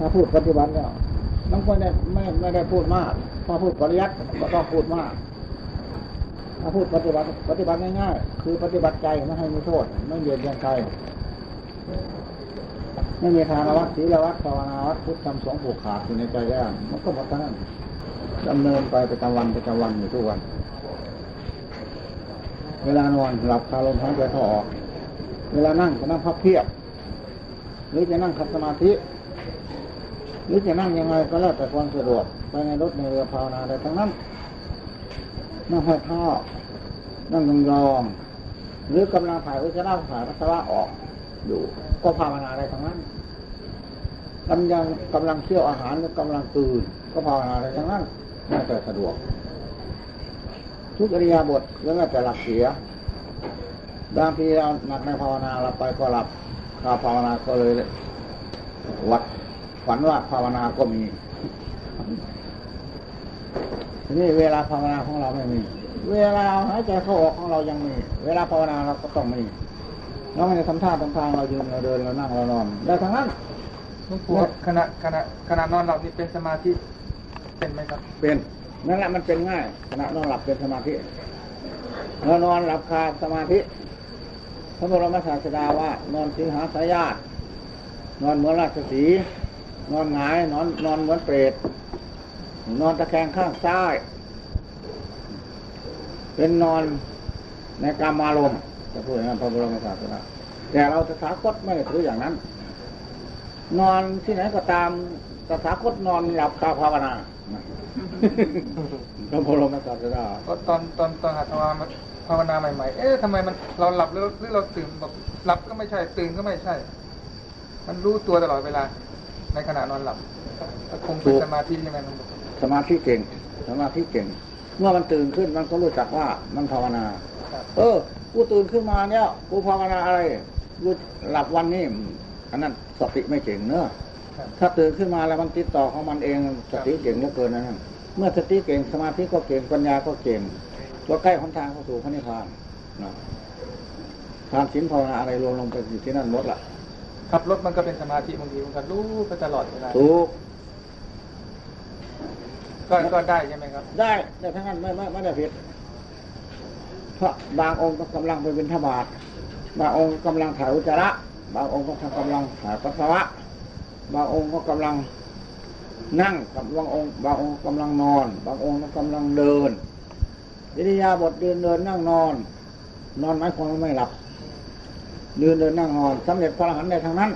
ถ้าพูดปฏิบัติเนี่ยต้องไม่ได้ไม่ไม่ได้พูดมากพอพูดปริยัติก็ต้องพูดมากถ้าพูดปฏิบัติปฏิบัติง่ายๆคือปฏิบัติใจไม่ให้มีโทษ ไม่เบียดเบียนใครไม่มีทานวัดศีลวัดภาวนาวัดพุทธธรรมสองผูกขาดอยู่ในใจแล้วมันก็หมดทั้งนั้นดำเนินไปประจำวันประจำวันอยู่ทุกวัน เวลานอนหลับคาลมหายใจเข้าออก เวลานั่งก็นั่งพับเพียบ หรือจะนั่งขัดสมาธิ หรือจะนั่งยังไงก็แล้วแต่ความสะดวกไปในรถในเรือภาวนาได้ทั้งนั้นนั่งห้อยเท้านั่งยองยองหรือกำลังถ่ายวิจารณ์ถ่ายปัสสาวะออกอยู่ก็ภาวนาอะได้ทั้งนั้นกำลังกำลังเคี่ยวอาหารก็กำลังตื่นก็ภาวนาอะได้ทั้งนั้นน่าจะสะดวก ทุกอริยาบทแล้วก็จะหลับเสียบางทีเราหนักในภาวนาเราไปก็หลับคาภาวนาก็เลยวัด ฝันว่าภาวนาก็มีทีนี้เวลาภาวนาของเราไม่มี เวลาหายใจเข้าออกของเรายังมี เวลาภาวนาเราก็ต้องมีเราไม่ได้ทำท่าทำทางเรายืนเราเดินเรานั่งเรานอนได้ทั้งนั้นหลวงปู่ขณะขณะขณะนอนหลับนี่เป็นสมาธิเป็นไหมครับ เป็นนั่นแหละมันเป็นง่ายขณะนอนหลับเป็นสมาธิเรานอนหลับคาสมาธิพระบรมศาสดาว่านอนสิงหาสายญาตินอนเหมือนราชสีห์ นอนหงายนอนนอนเหมือนเปรตนอนตะแคงข้างซ้าย เป็นนอนในกามารมณ์จะพูดอย่างนั้นพระบรมศาสดาแต่เราตถาคตไม่ได้ถืออย่างนั้น นอนที่ไหนก็ตามตถาคตนอนหลับคาภาวนาพระบรมศาสดาก็ตอนตอนตอนหัดภาวนาภาวนาใหม่ๆ เอ๊ะทำไมมันเราหลับหรือหรือเราตื่นแบบหลับก็ไม่ใช่ ตื่นก็ไม่ใช่ มันรู้ตัวตลอดเวลา ในขณะนอนหลับก็คงเป็นสมาธิใช่ไหมหลวงปู่สมาธิเก่ง สมาธิเก่ง เมื่อมันตื่นขึ้นมันก็รู้จักว่ามันภาวนาครับเออ กูตื่นขึ้นมาเนี่ย กูภาวนาอะไรกูหลับวันนี้อันนั้นสติไม่เก่งเนอะครับถ้าตื่นขึ้นมาแล้วมันติดต่อของมันเองสติเก่งเหลือเกินนะนั่นเมื่อสติเก่งสมาธิก็เก่งปัญญาก็เก่งตัวใกล้หนทางเข้าสู่พระนิพพานนะทานศีลภาวนาอะไรรวมลงไปอยู่ที่นั่นหมดละ ขับรถมันก็เป็นสมาธิบางทีมันก็รู้ไปตลอดเวลาถูกก็ก็ได้ใช่ไหมครับ ได้แต่ทั้งนั้นไม่ไม่ไม่ได้ผิดเพราะบางองค์ก็กำลังไปบิณฑบาตบางองค์กำลังถ่ายอุจจาระ บางองค์ก็กำลังถ่ายปัสสาวะ บางองค์ก็กำลังนั่งกับบางองค์ บางองค์กำลังนอน บางองค์ก็กำลังเดินวิทยาบทเดินเดินนั่งนอน นอนหมายความว่าไม่หลับ เดินเดินนั่งนอนสำเร็จพระอรหันต์ได้ทั้งนั้น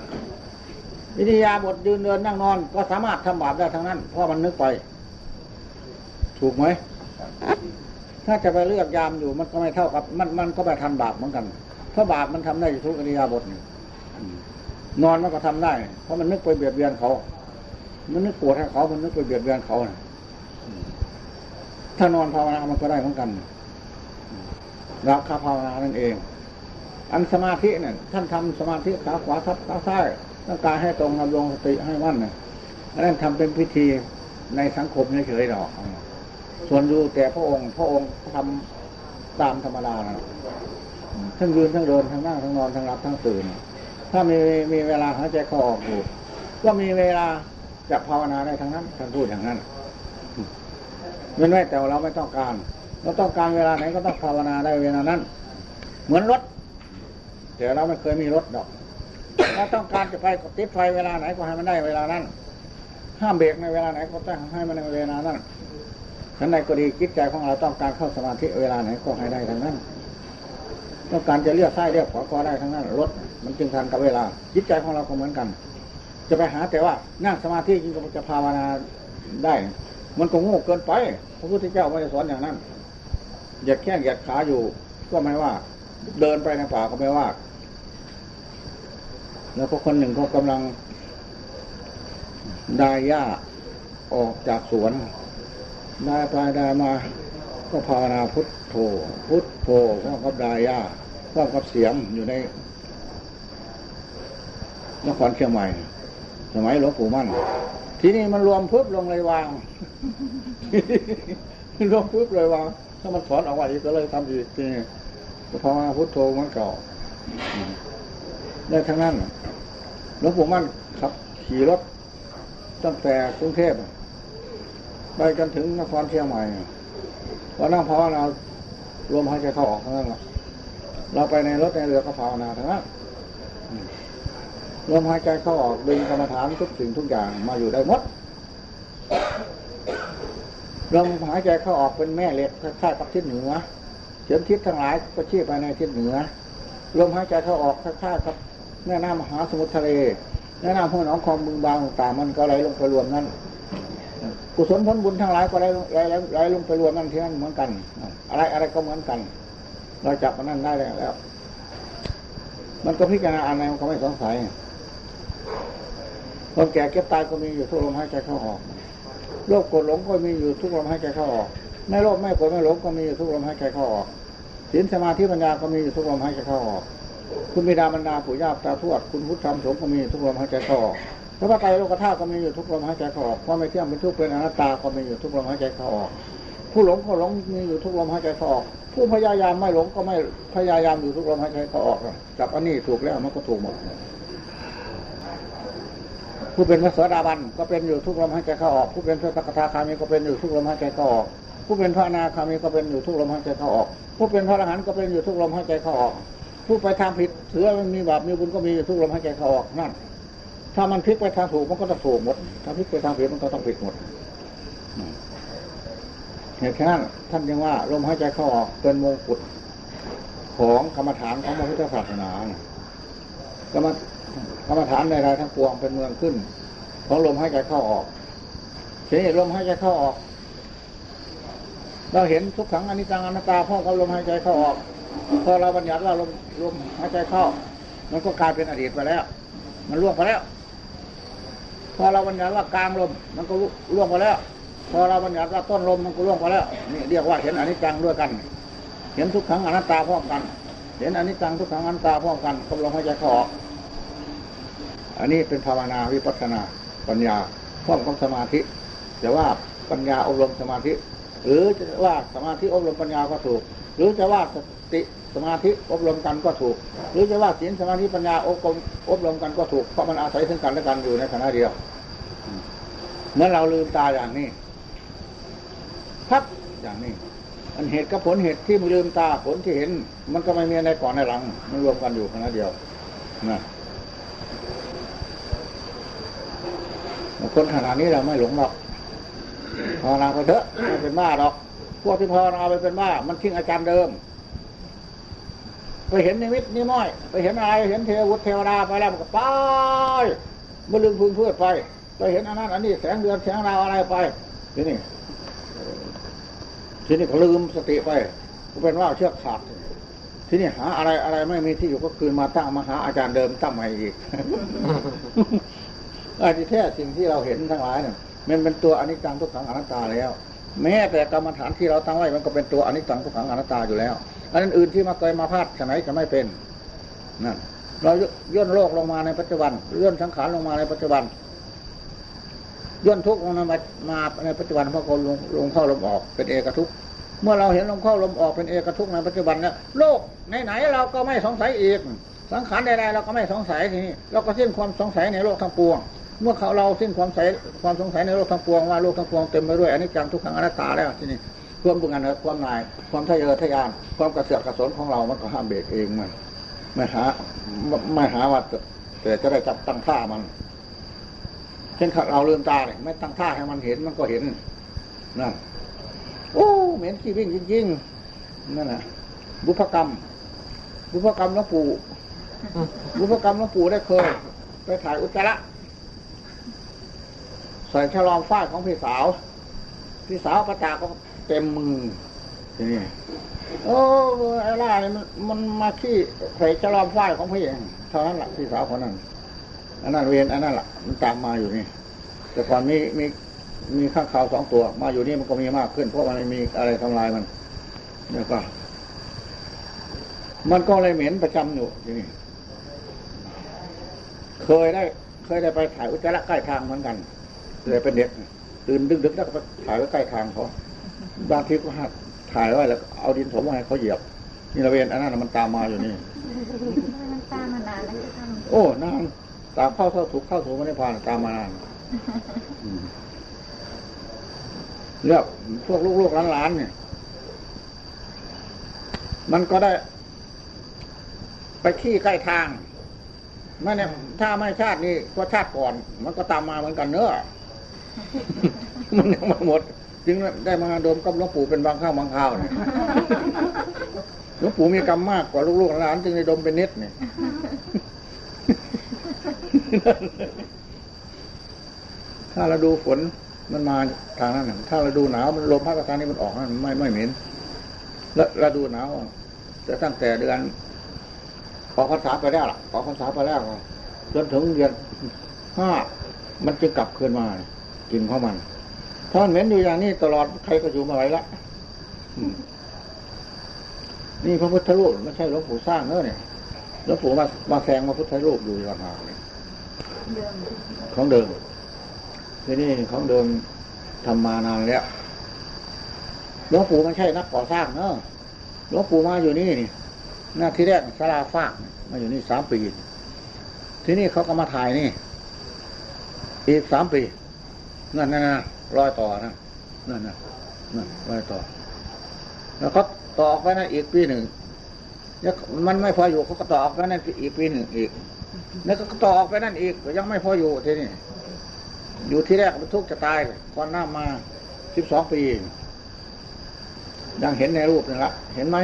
วิทยาบทยืนเดินนั่งนอน ก็สามารถทำบาปได้ทั้งนั้น เพราะมันนึกไป ถูกไหมถ้าจะไปเลือกยามอยู่มันก็ไม่เท่ากับ มันมันก็ไปทำบาปเหมือนกัน เพราะบาปมันทำได้อยู่ทุกอริยาบทนี่นอนมันก็ทำได้ เพราะมันนึกไปเบียดเบียนเขา มันนึกโกรธให้เขา มันนึกไปเบียดเบียนเขานะถ้านอนภาวนา มันก็ได้เหมือนกันรับคาภาวนานั่นเอง อันสมาธิเนี่ยท่านทำสมาธิขาขวาทับขาซ้ายต้องการให้ตรงนำลงสติให้มั่นนี่ยอันนั้นทำเป็นพิธีในสังคมเฉยๆหรอกส่วนดูแต่พระองค์ พระองค์ทำตามธรรมดานะทั้งยืนทั้งเดินทั้งนั่งทั้งนอนทั้งหลับทั้งตื่น ถ้ามีมีเวลาหายใจเข้าออกอยู่ก็มีเวลาจะภาวนาได้ทั้งนั้นท่านพูดอย่างนั้นไม่ไม่แต่เราไม่ต้องการ เราต้องการเวลาไหนก็ต้องภาวนาได้เวลานั้น เหมือนรถ แต่เราไม่เคยมีรถดอกเราต้องการจะไปก็ติดไฟเวลาไหนก็ให้มันได้เวลานั้น ห้ามเบรกในเวลาไหนก็ต้องให้มันในเวลานั้นฉันใดก็ดีจิตใจของเราต้องการเข้าสมาธิเวลาไหนก็ให้ได้ทั้งนั้น ต้องการจะเลี้ยวซ้ายเลี้ยวขวาก็ได้ทั้งนั้นรถมันจึงทันกับเวลา จิตใจของเราก็เหมือนกัน จะไปหาแต่ว่านั่งสมาธิจริงจะภาวนาได้ มันก็โง่เกินไปพระพุทธเจ้าไม่ได้สอนอย่างนั้นเหยียดแข้งเหยียดขาอยู่ก็ไม่ว่า เดินไปในป่าก็ไม่ว่า แล้วก็คนหนึ่งก็กำลังได้หญ้าออกจากสวน ได้ไปได้มา ก็ภาวนาพุทโธพุทโธก็กับได้หญ้าก็กับเสียงอยู่ในนครเชียงใหม่ สมัยหลวงปู่มั่น ที่นี่มันรวมพึบลงเลยวางรวมพึบเลยวางถ้ามันถอนออกมาอีกก็เลยทำอีกที นี้ก็ภาพุทโธมันเก่าได้ทั้งนั้นหลวงปู่มั่นขับ ขี่รถตั้งแต่กรุงเทพไปจนถึงนครเชียงใหม่พอนั่งภาวนาลมหายใจเข้าออกเท่านั้นเราไปในรถในเรือก็ภาวนาทั้งนั้นอืมลมหายใจเข้าออกดึงกรรมฐานทุกสิ่งทุกอย่างมาอยู่ได้หมดลมหายใจเข้าออกเป็นแม่เหล็กคล้ายๆกับทิศเหนือ เฉียนทิศทั้งหลายก็ชี้ไปในทิศเหนือลมหายใจเข้าออกคล้ายๆกับแม่น้ำมหาสมุทรทะเลแม่น้ำห้วยหนองคลองบึงบางต่างมันก็ไหลลงไปรวมนั้นกุศลผลบุญทั้งหลายก็ไหลลไหลไหลไหลลงไปรวมนั่นที่นั่นเหมือนกัน อะไรอะไรก็เหมือนกัน เราจับมันนั่นได้แล้ว มันก็พิจารณาอะไรมันก็ไม่สงสัยความแก่เก็บตายก็มีอยู่ทุกลมหายใจเข้าออกโรคกดหลงก็มีอยู่ทุกลมหายใจเข้าออก ไม่โรคไม่กดไม่หลงก็มีอยู่ทุกลมหายใจเข้าออกศีลสมาธิปัญญาก็มีอยู่ทุกลมหายใจเข้าออก คุณบิดามารดาปู่ย่าตาทวดคุณพุทธธรรมสงฆ์ก็มีอยู่ทุกลมหายใจเข้าออกพระพุทธไตรโลกธาตุก็มีอยู่ทุกลมหายใจเข้าออกความไม่เที่ยงเป็นทุกข์เป็นอนัตตาก็มีอยู่ทุกลมหายใจเข้าออก ผู้หลงก็หลงมีอยู่ทุกลมหายใจเข้าออก ผู้พยายามไม่หลงก็ไม่พยายามอยู่ทุกลมหายใจเข้าออกจับอันนี้ถูกแล้วมันก็ถูกหมดผู้เป็นพระโสดาบันก็เป็นอยู่ทุกลมหายใจเข้าออก ผู้เป็นพระตกทาคามีก็เป็นอยู่ทุกลมหายใจเข้าออก ผู้เป็นพระอนาคามีก็เป็นอยู่ทุกลมหายใจเข้าออก ผู้เป็นพระอรหันต์ก็เป็นอยู่ทุกลมหายใจเข้าออก ผู้ไปทางผิดถือว่ามันมีบาปมีบุญก็มีอยู่ทุกลมหายใจเข้าออกนั่น ถ้ามันพลิกไปทางถูกมันก็ต้องถูกหมด ถ้าพลิกไปทางผิดมันก็ต้องผิดหมดเหตุฉะนั้นท่านยังว่าลมหายใจเข้าออกเป็นมงกุฎของกรรมฐานของพระพุทธศาสนากรรมกรรมฐานใดๆทั้งปวงเป็นเมืองขึ้น ของลมหายใจเข้าออกทีนี้ลมหายใจเข้าออก เราเห็นทุกขังอนิจจังอนัตตาพร้อมกับลมหายใจเข้าออก พอเราบัญญัติว่าลมลมหายใจเข้า มันก็กลายเป็นอดีตไปแล้ว มันล่วงไปแล้ว พอเราบัญญัติว่ากลางลม มันก็ล่วงไปแล้ว พอเราบัญญัติว่าต้นลมมันก็ล่วงไปแล้วนี่เรียกว่าเห็นอนิจจังด้วยกัน เห็นทุกขังอนัตตาพร้อมกัน เห็นอนิจจังทุกขังอนัตตาพร้อมกันกับลมหายใจเข้าออก อันนี้เป็นภาวนาวิปัสสนาปัญญาพร้อมกับสมาธิ แต่ว่าปัญญาอบรมสมาธิ หรือจะว่าสมาธิอบรมปัญญาก็ถูก หรือจะว่าสติสมาธิอบรมกันก็ถูก หรือจะว่าศีลสมาธิปัญญาอบรมอบรมกันก็ถูกเพราะมันอาศัยซึ่งกันและกันอยู่ในขณะเดียวเมื่อเราลืมตาอย่างนี้พับอย่างนี้อันเหตุกับผลเหตุที่มันลืมตาผลที่เห็น มันก็ไม่มีในก่อนในหลัง มันรวมกันอยู่ขณะเดียวนะคนขนาดนี้เราไม่หลงหรอก ภาวนาไปเถอะไม่เป็นบ้าหรอก พวกที่ภาวนาไปเป็นบ้า มันทิ้งอาจารย์เดิม ไปเห็นนิมิตนิม้อย ไปเห็นอะไรเห็นเทวุฒเทวดาไปแล้วมันก็ไปมันลืมพึงเพื่อไป ไปเห็นอันนั้นอันนี้แสงเดือนแสงดาวอะไรไปทีนี้ทีนี้ก็ลืมสติไปก็เป็นว่าเชือกขาดทีนี้หาอะไรอะไรไม่มีที่อยู่ก็คืนมาตั้งมาหาอาจารย์เดิมตั้งใหม่อีกอาที่แท้สิ่งที่เราเห็นทั้งหลายเนี่ย มันเป็นตัวอนิจจังทุกขังอนัตตาแล้ว แม้แต่กรรมฐานที่เราตั้งไว้มันก็เป็นตัวอนิจจังทุกขังอนัตตาอยู่แล้วอันนั้นอื่นที่มาเคยมาพาดฉะไหนจะไม่เป็นนั่นเราย่นโลกลงมาในปัจจุบันย่นสังขารลงมาในปัจจุบันย่นทุกข์ลงมามาในปัจจุบันเพราะคนลงลงเข้าลมออกเป็นเอกทุกข์เมื่อเราเห็นลมเข้าลมออกเป็นเอกทุกข์ในปัจจุบันเนี่ยโลกไหนๆเราก็ไม่สงสัยอีก สังขารใดๆเราก็ไม่สงสัยทีนี้เราก็สิ้นความสงสัยในโลกทั้งปวง เมื่อเขาเราสิ้นความใสความสงสัยในโลกทั้งปวงว่าโลกทั้งปวงเต็มไปด้วยอนิจจังทุกขังอนัตตาแล้วที่นี้ความบุญงานความนาย ความทะเยอทะยาน ความกระเสือกกระสนของเรา มันก็ห้ามเบรกเองมันไม่หาไม่หาว่าแต่จะได้จับตั้งท่ามัน เช่นเราเลืมตาเนี่ยไม่ตั้งท่าให้มันเห็นมันก็เห็นนั่นโอ้เหม็นขี้วิ่งจริงๆนั่นน่ะบุพกรรม บุพกรรมหลวงปู่บุพกรรมหลวงปู่ได้เคย ไปถ่ายอุจจาระ ใส่ฉลอมฝ้ายของพี่สาว พี่สาวกระตากก็เต็มมือทีนี้โอ้ไอ้ล่าเนี่ยมันมันมาขี้ใส่ฉลอมฝ้ายของพี่เองเท่านั้นแหละพี่สาวคนนั้นอันนั้นเวียนอันนั้นแหละมันตามมาอยู่นี่ แต่ก่อนมีมีมีข้างข่าวสองตัว มาอยู่นี่มันก็มีมากขึ้น เพราะมันมีอะไรทำลายมันเนี่ยก็มันก็เลยเหม็นประจำอยู่ที่นี่เคยได้ เคยได้ไปถ่ายอุจจาระใกล้ทางเหมือนกัน เลยเป็นเด็กตื่นดึกๆแล้วก็ถ่ายไว้ใกล้ทางเขาบางทีก็หัดถ่ายไว้แล้วเอาดินถมไว้ให้เขาเหยียบนี่ระเวนอันนั้นมันตามมาอยู่นี่มันตามมานานแล้วจะทโอ้นานตามเข้าเข้าถูกเข้าถูกไม่ได้ผ่านตามมานานำอืมแล้วพวกลูกๆหลานๆเนี่ย มันก็ได้ ไปขี้ใกล้ทางไม่เนี่ยถ้าไม่ชาตินี้ก็ชาติก่อน มันก็ตามมาเหมือนกันเนอะ มันยังไม่หมด จึงได้มาดมกับหลวงปู่เป็นบางข้าวบางข้าวเนี่ยหลวงปู่มีกรรมมากกว่าลูกๆหลานจึงได้ดมเป็นนิดเนี่ยถ้าเราดูฝนมันมาทางนั้นน่ะถ้าเราดูหนาวมันลมพัดมาทางนี้มันออกนั่นไม่ไม่เหม็น แล้วเราดูหนาวจะตั้งแต่เดือนออกพรรษาไปแล้วล่ะออกพรรษาไปแล้วอะจนถึงเดือนห้ามันจะกลับคืนมา กินของมันถ้ามันเหม็นอยู่อย่างนี้ตลอดใครก็อยู่ไมาไหวละอืมนี่พระพุทธรูปไม่ใช่หลวงปู่สร้างเนอะเนี่ยหลวงปู่มามาแซงพระพุทธรูปอยู่ต่างหากเนี่ยของเดิมทีนี่ของเดิมทำมานานแล้วหลวงปู่ไม่ใช่นักก่อสร้างเนอะหลวงปู่มาอยู่นี่นี่หน้าที่แรกสลาฟากมาอยู่นี่สามปีทีนี้เขาก็มาถ่ายนี่ อีกสามปี นั่นนั่นนั่นรอยต่อนะนั่นนั่นนั่นรอยต่อ แล้วก็ต่อออกไปนั่นอีกปีหนึ่งแล้วมันไม่พออยู่เขาก็ต่อออกไปนั่นอีกปีหนึ่งอีก แล้วก็ต่อออกไปนั่นอีกก็ยังไม่พออยู่ทีนี้อยู่ที่แรกมันทุกข์จะตายก่อนหน้ามาสิบสองปียังเห็นในรูปนี่ละเห็นไหม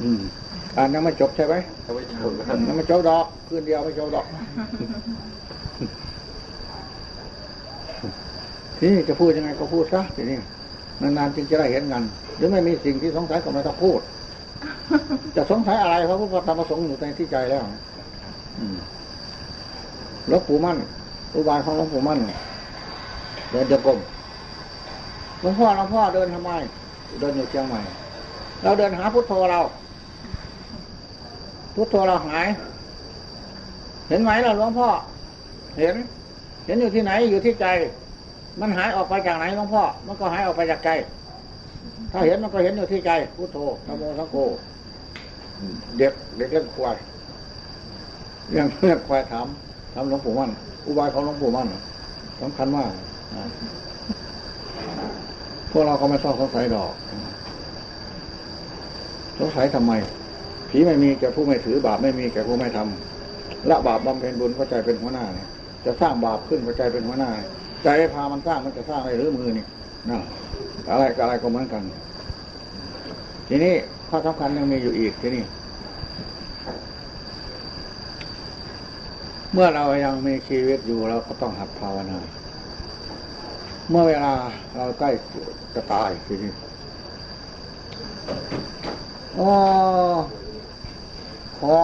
อืมอ่านยังไม่จบใช่ไหมเอาไว้ชนนะคอืรับมยังไม่จบดอกคืนเดียวไม่จบดอก ทีนี้จะพูดยังไงก็พูดซะทีนี้นานๆจึงจะได้เห็นกัน หรือไม่มีสิ่งที่สงสัยก็ไม่ต้องพูด จะสงสัยอะไรพระพุทธธรรมประสงค์อยู่ในที่ใจแล้วอืมหลวงปู่มั่น อุบายของหลวงปู่มั่นเนี่ยเดินกรมหลวงพ่อหลวงพ่อเดินทำไม เดินอยู่เชียงใหม่ เราเดินหาพุทโธเรา พุทโธเราหาย เห็นไหมล่ะหลวงพ่อ เห็น เห็นอยู่ที่ไหนอยู่ที่ใจ มันหายออกไปจากไหนหลวงพ่อ มันก็หายออกไปจากใจ ถ้าเห็นมันก็เห็นอยู่ที่ใจพุทโธนะโมสังโฆเด็กเด็กเล่นควายเรื่องเรื่องควายถามถามหลวงปู่มั่นอุบายของหลวงปู่มั่นสำคัญมากพวกเราก็ไม่ต้องสงสัยดอกสงสัยทำไม ผีไม่มีแก่ผู้ไม่ถือบาปไม่มีแก่ผู้ไม่ทำละบาปบำเพ็ญบุญก็ใจเป็นหัวหน้าเนี่ยจะสร้างบาปขึ้นก็ใจเป็นหัวหน้า ใจพามันสร้างมันจะสร้างได้หรือมือนี่นั่นอะไรกับอะไรก็เหมือนกัน ทีนี้ข้อสำคัญยังมีอยู่อีกทีนี้เมื่อเรายังมีชีวิตอยู่เราก็ต้องหัดภาวนา เมื่อเวลาเราใกล้จะตายทีนี้อขอ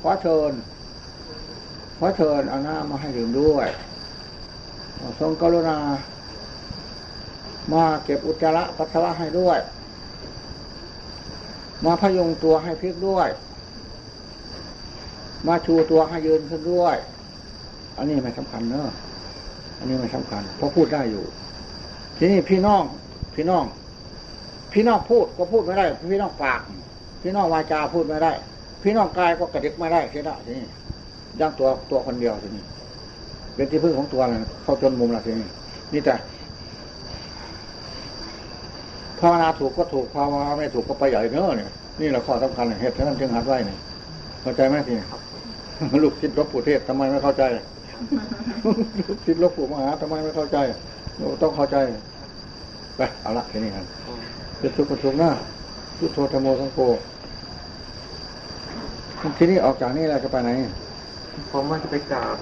ขอเชิญขอเชิญเอาหน้ำมาให้ดื่มด้วย ทรงกรุณา มาเก็บอุจจาระปัสสาวะให้ด้วย มาพยุงตัวให้พลิกด้วย มาชูตัวให้ยืนขึ้นด้วย อันนี้ไม่สำคัญเนอะอันนี้ไม่สำคัญเพราะพูดได้อยู่ ทีนี้พี่น้อง พี่น้อง พี่น้องพูดก็พูดไม่ได้ พี่น้องปาก พี่น้องวาจาพูดไม่ได้ พี่น้องกายก็กระดิกไม่ได้ทีนี้ทีนี้ย่างตัวตัวคนเดียวทีนี้ เป็นที่พึ่งของตัวเลยเข้าจนมุมละทีนี้นี่แต่ภาวนาถูกก็ถูกภาวนาไม่ถูกก็ไปใหญ่เนอะเนี่ยนี่แหละข้อสำคัญเหตุฉะนั้นจึงหัดไว้เนี่ยเข้าใจไหมทีนี้ลูกศิษย์หลวงปู่เทศทำไมไม่เข้าใจลูกศิษย์หลวงปู่มหาทำไมไม่เข้าใจต้องเข้าใจไปเอาละทีนี้ครับจะสุขก็สุขหน้าพุทโธธโมสังโฆทีนี้ออกจากนี่เราจะไปไหนผมว่าจะไปกราบ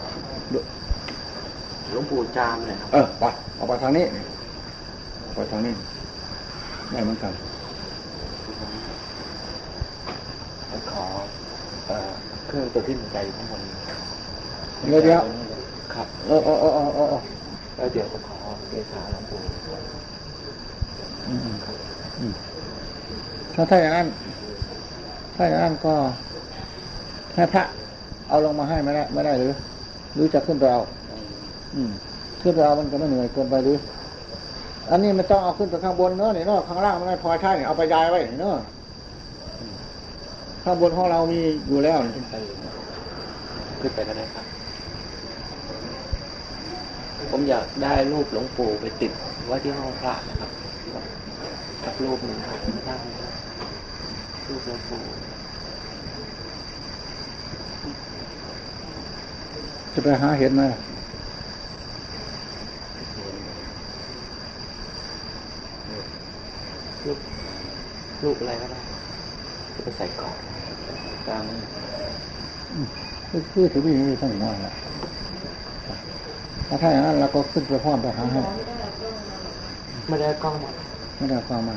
หลวงปู่จามเลยครับ เออไปออกไปทางนี้ไปทางนี้ได้เหมือนกันผมขอเอ่อเครื่องตัวที่มันใจข้างบนเดี๋ยวเดี๋ยวครับเออเออเออเออเออเออแล้วเดี๋ยวจะขอเกษาหลวงปู่อืมอืมถ้าถ้าอย่างนั้น ถ้าอย่างนั้นก็ให้พระเอาลงมาให้ไม่ได้ไม่ได้หรือ หรือจะขึ้นไปเอาอืม ขึ้นไปเอามันก็ไม่เหนื่อยเกินไปหรืออันนี้มันต้องเอาขึ้นไปข้างบนเนอะนี่เนอะข้างล่างมันไม่พอใช่นี่เอาไปย้ายไว้นี่เนอะข้างบนของเรามีอยู่แล้วนี่ขึ้นไปขึ้นไปก็ได้ครับ ผมอยากได้รูปหลวงปู่ไปติดไว้ที่ห้องพระนะครับสักรูปหนึ่งครับได้ไหมครับรูปหลวงปู่จะไปหาเห็นไหม รูปรูปอะไรก็ได้จะไปใส่กล่องกลางคือคือถือวิ่งทั้งนั้นแหละถ้าถ้าอย่างนั้นเราก็ขึ้นไปพร้อมไปหาให้ไม่ได้กล้องมาไม่ได้ความมา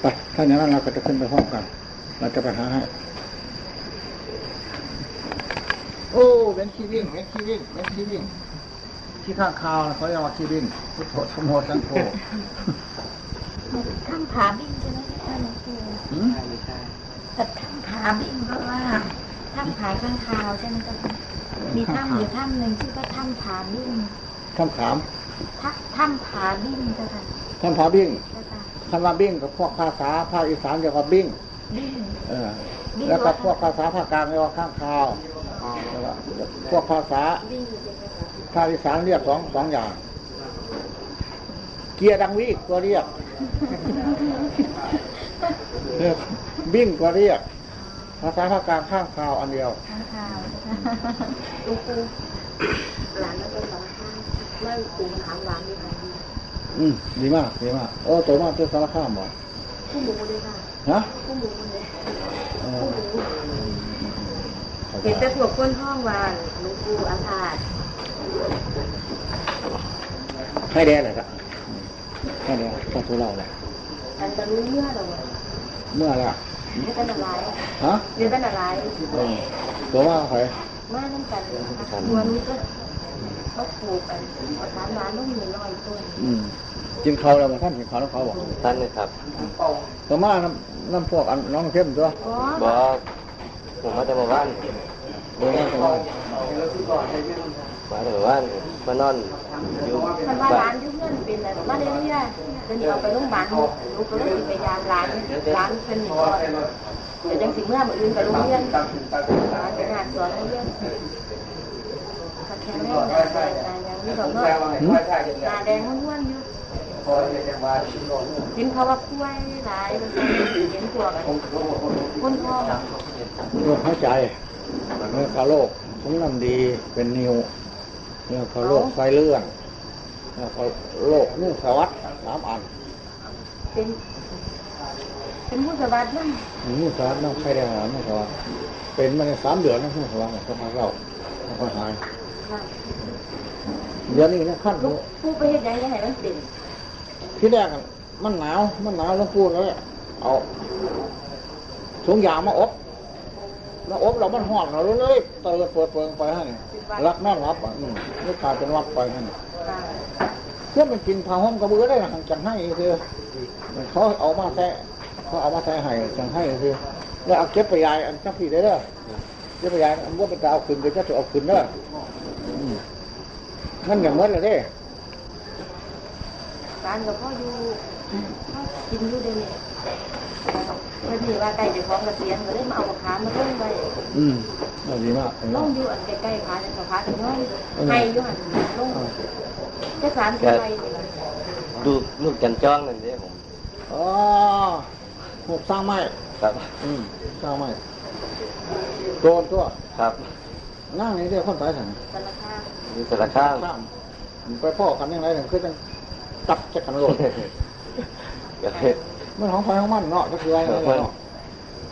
ไปถ้าอย่างนั้นเราก็จะขึ้นไปพร้อมกันเราจะไปหาให้โอ้เว้นขี้วิ่งเว้นขี้วิ่งเว้นขี้วิ่ง ที่ข้างคาวเขาเรียกว่าขี้วิ่งพุทโธธรรมโมสังโฆข้างผาบิ่งใช่ไหมคะหลวงปู่หืมใช่ไม่ใช่แต่ข้างผาบิ่งเพราะว่าถ้ำผาข้างคาวใช่ไหมคะมีถ้ำอยู่ถ้ำหนึ่งชื่อว่าถ้ำผาบิ่งคำถามถ้ำถ้ำผาบิ่งเจ้าค่ะท่านพาบิ้งเจ้าค่ะคำว่าบิ้งกับพวกภาษาภาคอีสานเรียกว่าบิ้งบิ่งเออ แล้วก็พวกภาษาภาคกลางเรียกว่าข้างคาวแล้วก็พวกภาษา ภาคอีสานเรียกสองสองอย่าง เกียร์ดังวิก็เรียกเรียกบิ้งก็เรียกภาษาภาคกลางข้างคาวอันเดียวข้างคาวหลวงปู่หลานแล้วก็สารข้างไม่ปู่ถามหลานดีค่ะอืมดีมากดีมากโอ้ตัวมากตัวสารข้ามบ่ผู้หมูเลยค่ะฮะผู้หมูเลยเออผู้หมูเห็นแต่พวกก้นห้องวานหลวงปู่อาภาษ ให้แดนหน่อยครับให้แดนก็ทุเราแหละอันจะรู้เมื่อเราเมื่อแล้วเรียนเป็นอะไรฮะเรียนเป็นอะไรเออตัวว่าใครมาเล่นกันนะคะตัวนี้ก็ก็ปลูกกันเอาสามล้านต้องมีร้อยต้นอืมกินข้าวแล้วมาท่านกินข้าวแล้วเขาบอกท่านนะครับตัวมาน้ำน้ำพวกอันน้องเข้มตัวอ๋อบอกผมมาจากหมู่บ้านเดี๋ยวมาตัวมามา จากหมู่ามานอนอยู่มันว่าบ้าร้านนยุ่งเงินเป็นอะไรมาเรื่อยๆเดี๋ยวนี้เอาไปโรงพยาบาลลูกก็เลยพยายามร้านร้านเป็นหนึ่งก่อนแต่ยังสิเมื่อมืออื่นไปโรงเรียนร้านเป็นงานสอนโรงเรียนถ้าแข็งแรงได้แต่ยังไม่ต้องนอนตาแดงห้วนๆอยู่เห็นเขาว่าป่วยหลายแล้วก็เห็นพวกอะคนท้อโรคหายใจเนื้อคาโรคทุงน้ำดีเป็นนิว เนื้อคาโรคไฟเลื่อนเนื้อคาโรคนุ่งสวัสดิ์สามอัน เป็นเป็นผู้สวัสดิ์นั่นนุ่งสวัสดิ์น้ำไข่แดงหวานนุ่งสวัสดิ์เป็นมาในสามเดือนนะนุ่งสวัสดิ์สักพักเราค่อยหายค่ะเดี๋ยวนี้นะขั้นลูกผู้ไปเฮ็ดหยังยังไงมันเป็นที่แรกอะมันหนาว มันหนาวแล้วพูดแล้วเอาถุงยางมาอบ แล้วอบเรามันห่อนเราเลยเติร์เปิดเปิงไปฮะนี่รักแม่นรับอะอืมนี่กลายเป็นวัดไปฮะนี่ค่ะเพื่อนมันกินผ้าห่มกระเบือได้นะจังให้คือเขาเอามาแทะเขาเอามาแทะให้จังให้คือแล้วเอาเก็บไปยายอันจังผีได้เด้อเก็บไปยายอันว่าเป็นจะเอาคืนก็จะเอาคืนเด้ออืมนั่นอย่างเมื่อเลยเด้ร้านกับพ่ออยู่พ่อกินอยู่เดี๋ยวนี้ พอดีว่าใกล้จะฟ้องเกษียณก็เลยมาเอาขามาลงไว้อืมเอาดีมากเห็นไหมลงอยู่อันใกล้ๆขาจะสะพานน้อยให้อยู่หันลงแค่สามสิบใบนี่แหละดูลูกจันจ้องนั่นเด้ผมอ๋อหกสร้างไม้ครับ อืมสร้างไม้โดนตัวครับนั่งนี่เรียกคนตายถังสารคามอยู่สารข้ามข้ามไปพ่อกันยังไงหนึ่งคือจังตับจะกันโลดก็เลย มันของไฟของมันเนาะก็คืออะไรเนาะ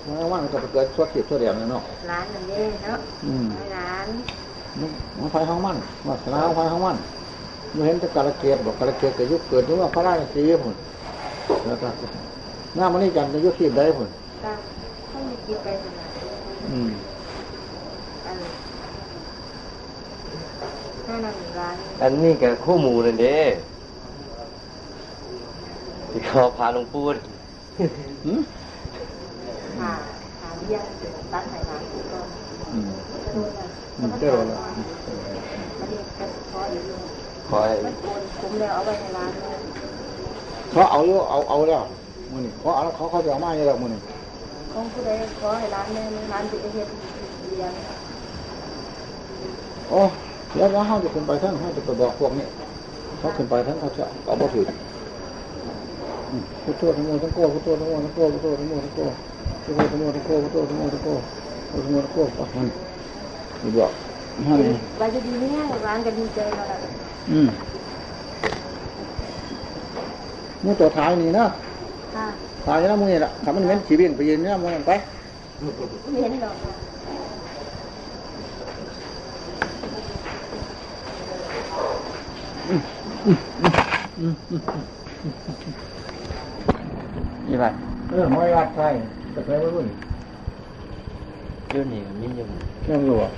มันของมันก็ไปเกิดชั่วขีดชั่วเดียวเนาะร้านนั่นเองเนาะอืมร้านมันไฟของมันวัฒนาของไฟของมันเมื่อเห็นจะกาลเกียรบอกกาลเกียรจะยุคเกิดที่ว่าพระราชสีผลแล้วก็หน้ามันนี่จันจะยุคขีดได้ผลก็ต้องมีกินไปสนามอืมอันห้านั่นร้านอันนี้กับคู่หมูนั่นเด้ที่เขาพาหลวงปู่ หืมขาขาเบี้ยร้านไหนร้านก่อนอืมจะโดนอะอืมเจ้าละประเดี๋ยวกระเพาะอยู่คอยมันโกนคุ้มแล้วเอาไปในร้านเลยเขาเอาอยู่เอาเอาแล้วมือนี่เขาเอาเขาเขาจะเอามาอยู่แล้วมือนี่ของผู้ใดขอให้ร้านแม่ร้านติดเฮ็ดเลี้ยงโอ้แล้วว่าเขาจะขึ้นไปทั้งเขาจะไปบอกพวกนี้เขาขึ้นไปทั้งเขาจะเอาบ่ถืออืม พุทโธทั้งโมทั้งโกพุทโธทั้งโมทั้งโกพุทโธทั้งโมทั้งโกพุทโธทั้งโมทั้งโกพุทโธทั้งโมทั้งโกพุทโธทั้งโมทั้งโกปักมันนี่บอกนั่นเองว่าจะดีเนี่ยร้านก็ดีใจแล้วล่ะอืมมูตัวท้ายนี่นะท้ายนะมูนี่แหละถ้ามันเหม็นขี้บินไปยืนเนี่ยมันไปไม่เห็นหรอกนี่ไรเรื่องไม่ รัดใช่จะไปไม่รุ่นเรื่องนี้มีอยู่เรื่องอยู่อะ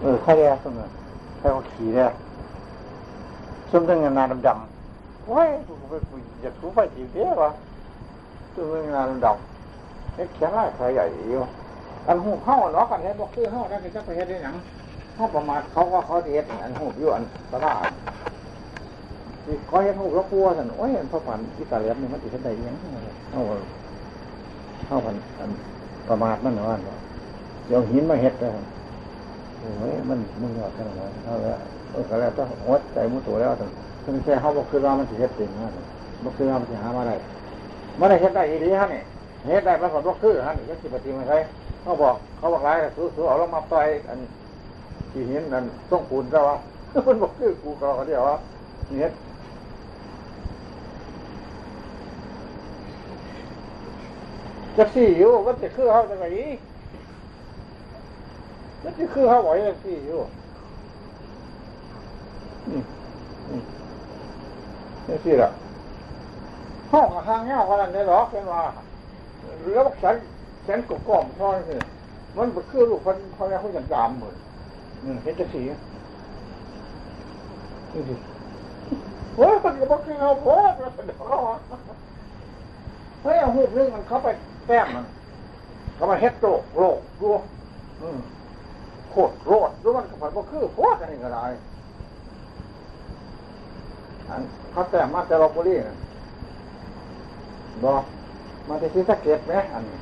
เออใครแย่สมเลยใครว่าขี่เนี่ยส้มตั้งงานนาดำๆโอ้ยกูไปกูอยากถูไฟจีบเดียววะส้มตั้งงานดำๆเฮ็ดแขนไล่ใครใหญ่อยู่อันหูเข้าเนาะกันเฮ็ดบอกคือเข้าได้ก็จะไปเฮ็ดได้หยังเข้าประมาทเขาก็เขาเฮ็ดอันหูอยู่อันตลาดที่เขาเฮ็ดหูแล้วกลัวสันโอ้ยพระฝันที่ตาเลียบนี่มันติดได้ยัง เข้าเข้าพันอันประมาทมันเหรอวะเดี๋ยวหินมาเฮ็ดเลยโอ้ยมันมันยอดขนาดนั้นเท่าแล้วเออก็แล้วต้องหัวใจมุตัวแล้วถึงถึงแค่เขาบอกคือว่ามันสิเฮ็ดจริงนะบอกคือว่ามันสิหามาได้มาได้เฮ็ดได้อีดีฮะนี่เฮ็ดได้มันก็บอกคือฮะนี่ก็สิปฏิมาใช่เขาบอกเขาบอกไรสู้สู้เอาลงมาต่อยอันที่หินนั่นต้องปูนเจ้าวะมันบอกคือกูก็เขาเดียววะนี่เฮ็ด จะสี่อยู่ก็จะคือเขาจะไงก็จะคือเขาไหวจะสี่อยู่นี่นี่นี่สี่ละห้องกับห้างเงาขนาดนี้หรอเป็นว่าแล้วฉันฉันกบกล่อมพ่อนี่มันเป็นคือลูกคนพ่อแม่เขาอย่างจามเหมือนเห็นจะสี่นี่สิโอ้ยมันก็บอกคือเขาโพสแล้วเป็นเขาเฮ้ยเอาหูนึงมันเข้าไป แต้มมันเขามาเฮ็ดโตกโลกดูอืมโคตรโรดดูมันก็ผ่านบ่คือโพสอันนี้ก็ได้อันเขาแต้มมาแต่ลบบุรีนะบอกมาที่ซีสะเก็ตไหมอันนี้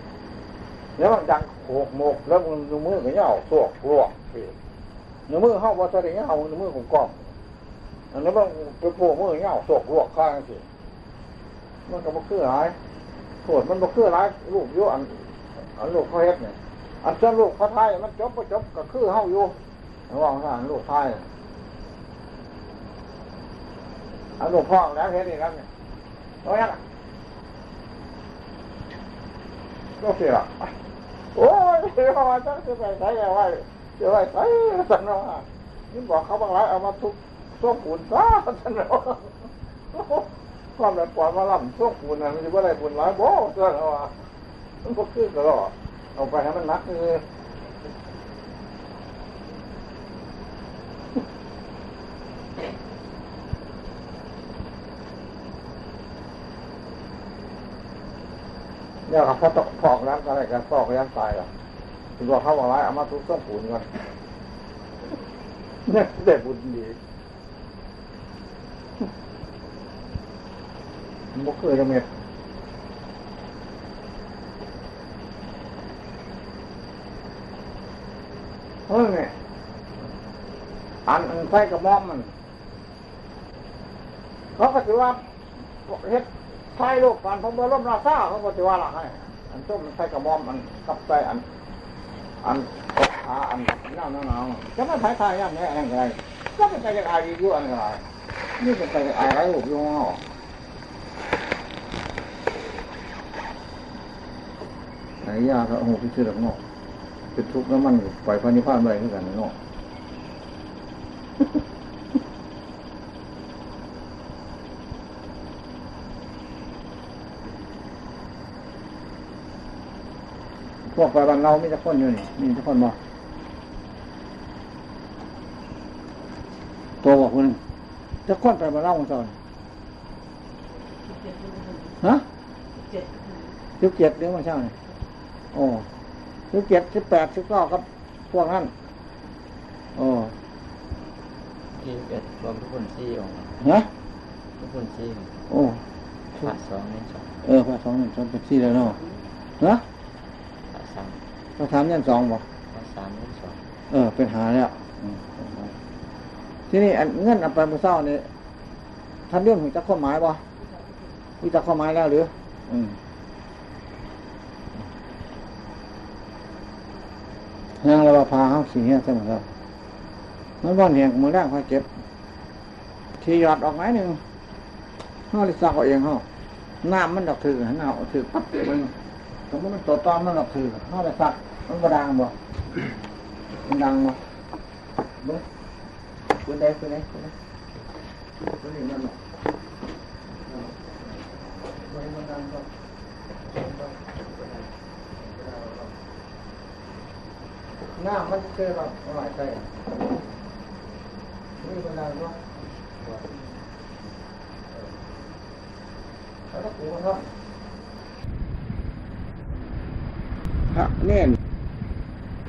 แล้วมันดังโขกโมกแล้วมันนิ้วมือก็เหย่าสวกลัวกสินิ้วมือเข้าวัสดุเหย่านิ้วมือของกล้องอันนี้มันไปโผล่มือเหย่าสวกลัวข้างสิมันก็บ่คือหลาย โทษมันบ่คือหลายลูกอยู่อันอันลูกเขาเฮ็ดเนี่ยอันเจ้าลูกเขาไทยมันจบก็จบก็คือเฮาอยู่ระว่างทางลูกไทยอันลูกพ่อแล้วเฮ็ดนี่ครับเนี่ยโอ้ยนะก็เสียละโอ้ยเสียมาจังจะไปใส่เอาไว้จะไว้ใส่สันว่านี่บอกเขาบางไรเอามาทุบส้มปูนซะสันว่า ความแบบปล่อยมาล่ำส้มปูนน่ะมันจะว่าอะไรปูนร้ายบ่เสันว่ามันก็คือตลอดเอาไปให้มันนักเลยเนี่ยเขาตกฟอกน้ำอะไรกันฟอกน้ำตายหรอถึงบอกเขาบอกว่าเอามาทุบส้มปูนก่อนเนี่ยได้บุญดี มันก็เคยจะเม็ดเฮ้ยเนี่ยอันอันใส่กระมอมมันเขาก็ถือว่าเฮ็ดไทยโลกการพระบรมราชาเขาก็ถือว่าลักให้อันส้มมันใส่กระมอมมันกับใส่อัน อันตกขาอันหน้าหนาวหนาจะไม่ไทยไทยอย่างนี้อะไรไงก็เป็นใจจะอายอยู่อันอะไรนี่เป็นใจจะอายไรหูอยู่ห้อง ไหนยาพระองค์พิชิตหลังนอกเป็นทุกข์แล้วมันปล่อยพระนิพพานไปเหมือนกันเนาะพวกไปบ้านเราไม่จะคนอยู่นี่มีจะคนบ่ตัวบอกคุณจะคนไปบ้านเราของเจ้านี่ฮะสิบเจ็ดเดือนมาเช้านี่โอ้ สิบเจ็ดสิบแปดสิบเก้าครับ พวกนั้นโอ้ที่เป็ดรวมทุกคนซี่องค์ฮะทุกคนซี่โอ้พระสองนี่สองเออพระสองหนึ่งสองเป็นสี่แล้วเนาะฮะพระสามพระสามยันสองบ่พระสามนี่สองเออ เป็นหาแล้วอืมทีนี้อันเงื่อนเอาไปเมื่อเช้านี่ท่านเรื่องหูจักข้อหมายบ่หูจักข้อหมายแล้วหรือ อืมยังเราพาเขา สีเงี้ยใช่ไหมครับมันว่านเหงมือแรกเขาเจ็บ ทีหยอดออกไหนหนึ่งเขาเลยซักเอาเองเขาน้ำมันดอกถือหันเอาถือปั๊บมันสมมติมันตัวตอมมันดอกถือเขาเลยซัก มันกระดังบ่มันดังบ่บ้อคุณได้คุณได้คุณได้คุณได้มันหรอกมันดังบ่ น้ำมันเจอแบบหลายใจนี่มันดังบ่แล้วก็ปูครับพระเน่น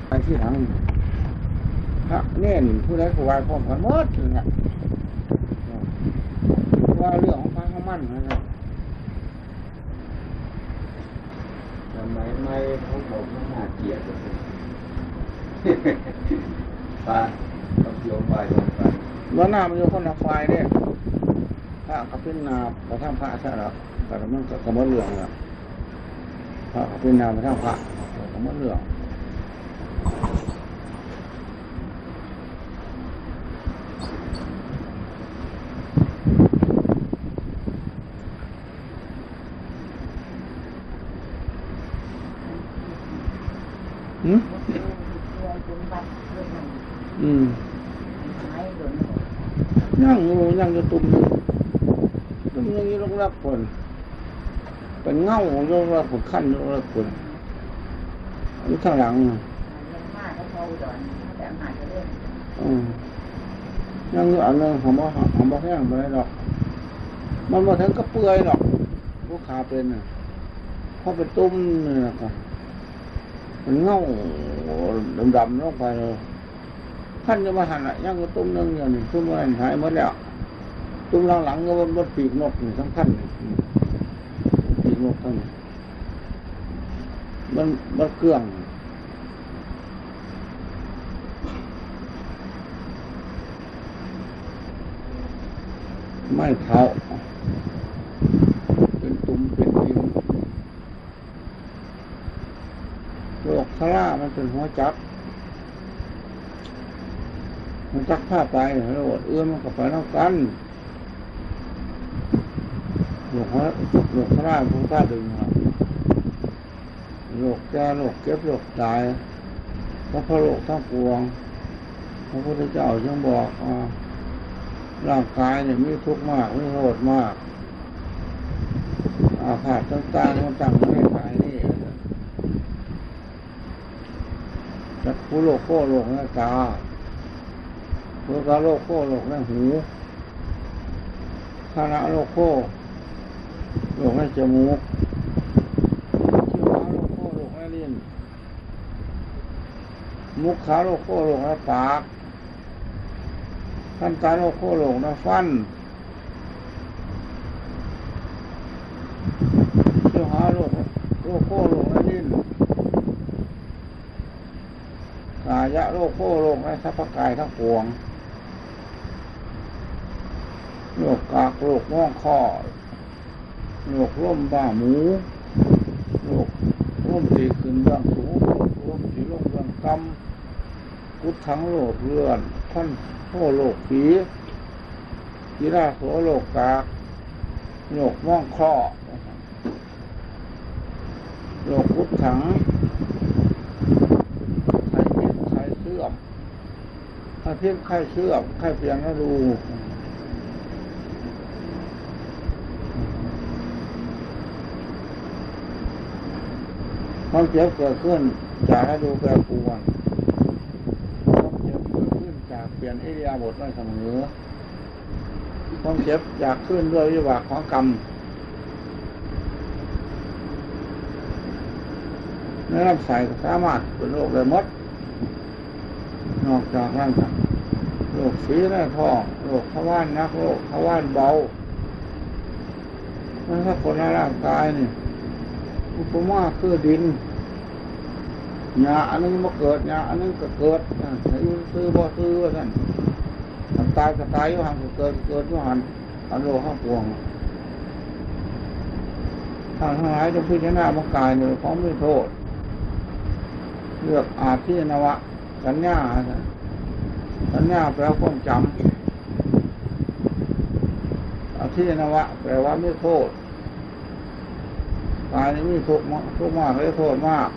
ไปที่หลังพระเน่นผู้ใดผู้วายพร้อมกันหมดเลยนะว่าเรื่องของพระของมันนะครับทำไมไม่เขาบอกว่าน่าเกลียดเลยปาต้องโยมไปโยมไปว่าหน้ามันอยู่คนละฝ่ายเนี่ยพระกับพิณนาไปทำพระใช่หรอแต่มันก็กระมดเรื่องละพระกับพิณนาไปทำพระกระมดเรื่องอืมอืม นั่งอยู่นั่งอยู่ตุ่มอยู่ตุ่มอยังนี้ลงรับฝน เป็นเงาลงรับฝนขั้นลงรับฝนอันนี้ข้างหลังน่ะอืมนั่งอยู่อันนึงผมว่าผมว่าแห้งไปหรอก มันมาถึงก็เปื่อยหรอกลูกขาเป็นน่ะเพราะเป็นตุ่มนี่แหละครันเงาดำๆลงไปเลยขั้นจะมาหันอะยังก็ตุ้มนึงอยู่นี่ตุ้มอะไรหายหมดแล้วตุ้มหลังหลังๆก็บนบนปีกนกนี่สำคัญนี่ อืมปีกนกทั้นมันมันเครื่องไม่เท้าเป็นตุ่มเป็นดินโรคคาร่ามันเป็นหัวจับมันจักผ้าไปแล้วอดเอื้อมมันก็ไปน้ำกัน ลวงพ่อหลวงพ่อราชพระพุทธดึงโรคแก่โรคเก็บโรคตายพระพโรคทั้งปวง พระพุทธเจ้ายังบอกว่าร่างกายเนี่ยมีทุกข์มากมีโทษมาก อาฆาตต่างๆตั้งไว้ในกายนี่จักผู้โลกโคโลกหน้าตาโลกาโลกโคโลกในหูคณะโลกโค โลกในจมูกชิวาโลกโคโลกในลิ้นมุขขาโลกโคโลกในปากทันตาโลกโคโลกในฟันชิวหาโลกโลกโคโลกในลิ้นกายะโลกโคโลกในสัพพกายทั้งปวงโรคกากโรคง่องข้อ โรคร่มบ้าหมูโรคร่มตีขึ้นเรื่องสูงโรคร่มตีลงเรื่องกำกุดทั้งโรคเลือนท่านโหโรคผีกีราโสโรคกากโรคม่องข้อโรคกุดถังไข้เพิษไข้เสื่อมไข้พิษไข้เสื่อมไข้เพียงนะดู ความเจ็บเกิดขึ้นจากฤดูแปรปรวนความเจ็บเกิดขึ้นจากเปลี่ยนอิริยาบถไม่เสมอความเจ็บอยากขึ้นด้วยวิบากของกรรมในลำไส้สามารถเป็นโรคได้มด นอกจากนั้นโรคฝีในท้องโรคทวารหนักโรคทว่ารเบามันถ้าคนในร่างกายนี่ อุปมาคือดินหญ้าอันนึงมาเกิดหญ้าอันนึงก็เกิดอะใช้ซื้อบ่ซื้อว่าท่านมันตายก็ตายอยู่ห่างเกินเกินอยู่หันอันโลข้างปวงทางทั้งหลายจงพิจารณาบางกายเนี่ยของไม่โทษ เลือกอาที่นวะ สัญญาสัญญาแปลว่าความจำอาที่นวะ แปลว่าไม่โทษ กายนี้มีทุกข์มากทุกข์มากเลยโทษมาก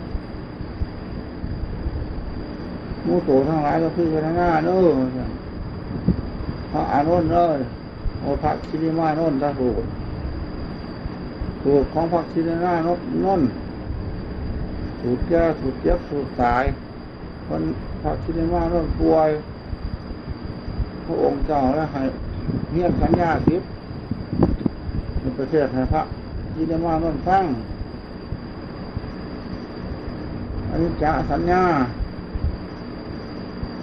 มูโตทั้งหลายก็พิจารณาเน้อพระอานนท์เลยโอพระคิริมานนท์ถ้าถูกถูกของพระคิริมานนท์นนท์สูตรแก่สูตรเจ็บสูตรตายคนพระคิริมานนท์ป่วยพระองค์เจ้าแล้วให้เงียบสัญญาสิบในประเทศให้พระ คิริมานนท์ฟังอันนี้จะสัญญา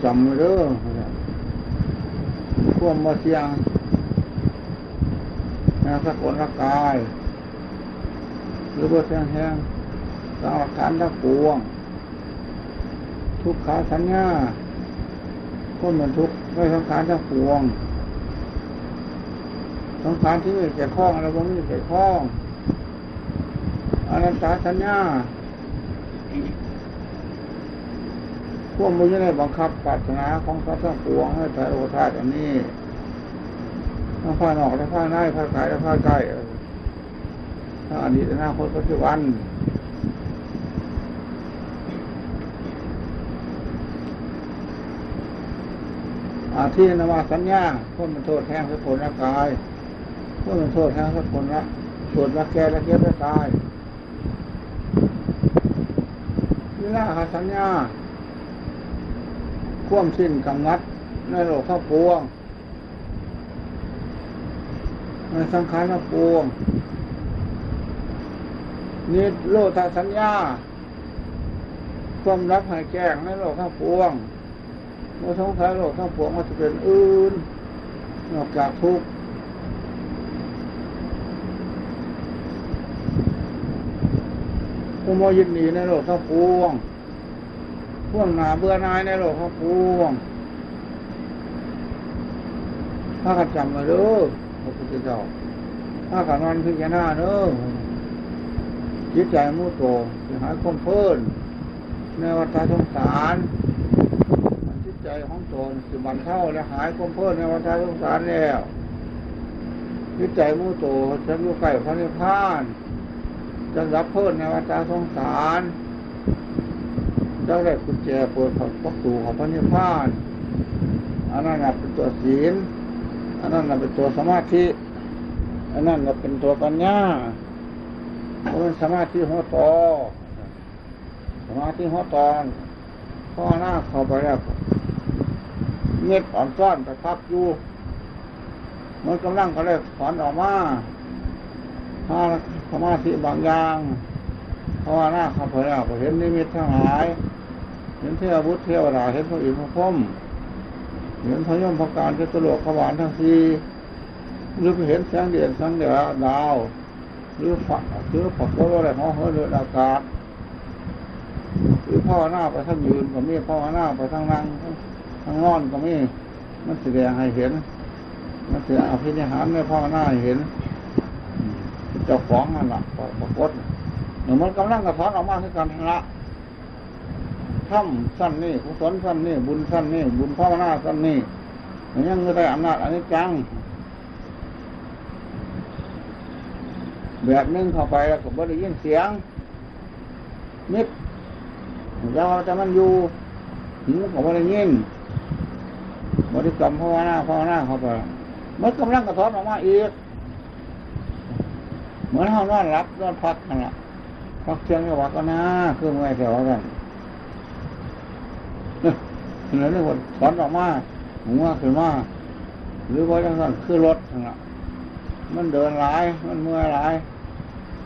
จำไว้เด้อควมมาเสียงนะสกุลร่างกาย หรือว่าเสียงแห้งสางหลักฐานทั้งปวง ทุกขาสัญญาคนเหมือนทุกข์ไม่สังขารทั้งปวงสังขารที่ไม่เกี่ยวข้องอะไรก็ไม่เกี่ยวข้อง อนันตสัญญาพวกมึงจะได้บังคับปรารถนาของสัตว์ทั้งปวงให้ถ่ายโอทาตอันนี้ทั้งผ้านอกและผ้าในผ้ากายและผ้าใกล้ทั้งอดีตอนาคตปัจจุบันอาที่นวาสัญญาพ้นมันโทษแทงสักคนละกายพ้นมันโทษแทงสักคนละส่วนละแก่ละเก็บละตายนี่ ละหาสัญญาข่วมสิ้นกำงัดในโลกข้าปวงในสังขารข้าปวงนิโลตสัญญาความรับหายแจ้งในโลกข้าปวงเมื่อสงสัยโลกข้าปวงมันจะเป็นอื่น นอกจากทุกข์ ผู้มยินดีในโลกข้าปวงพวกหนาเบื่อนายในโลกของพวงถ้าขัดจำมาเด้อพระพุทธเจ้าถ้าขัดนอนพิจารณาเด้อจิตใจมู่โตจะหายความเพิ่นในวัฏสงสารจิตใจของตนสิบันเท่าและหายความเพิ่นในวัฏสงสารแล้วจิตใจมู่โตจะอยู่ใกล้พระนิพพาน จะรับเพิ่นในวัฏสงสารเจ้าได้กุญแจเปิดประตูของพระนิพพานอันนั้นเป็นตัวศีลอันนั้นเป็นตัวสมาธิอันนั้นเป็นตัวปัญญาเพราะมันสมาธิหัวต่อสมาธิหัวตอนพ่อหน้าเข้าไปแล้วเงียบอ่อนซ่อนไปพักอยู่มันกำลังก็เลยถอนออกมาถ้า สมาธิบางอย่างเพราะว่าหน้าเข้าไปแล้วก็เห็นนิมิตทั้งหลาย เห็นเทวบุตรเทวดาเห็นพระอินทร์พระพรหมเห็นพระยมพระการเจตุโลกขวานทั้งสี่หรือเห็นแสงเดือนแสงเดือดาว หรือฝักหรือฝักว่าอะไรของเฮือเรืออากาศหรือพ่อหน้าไปทั้งยืนก็มีพ่อหน้าไปทั้งนั่งทั้งนอนก็มีมันแสดงให้เห็นมันแสดงอภินิหารในพ่อหน้าเห็น จ้าของนั่นแหละปรากฏหมือนมันกำลังกระท้อนออกมาคือการละทำสั้นนี่กุศลสั้นนี่บุญสั้นนี่บุญภาวนาสั้นนี่มันยังไม่ได้อำนาจอันนี้จังแบบนึงเข้าไปแล้วก็บ่ได้ยินเสียงนิดแล้วแต่มันอยู่หูก็บ่ได้ยินบริกรรมภาวนาภาวนาเข้าไปมันกำลังกระท้อนออกมาอีก เหมือนเขานอนรับนอนพักนั่นแหละพักเที่ยงก็ว่าก็น่าคือเมื่อยแถวกันเหนือเรื่องคนถอนออกมาหัวขึ้นมาหรือว่าจังนั้นคือรถนั่นแหละมันเดินหลาย มันเมื่อยหลาย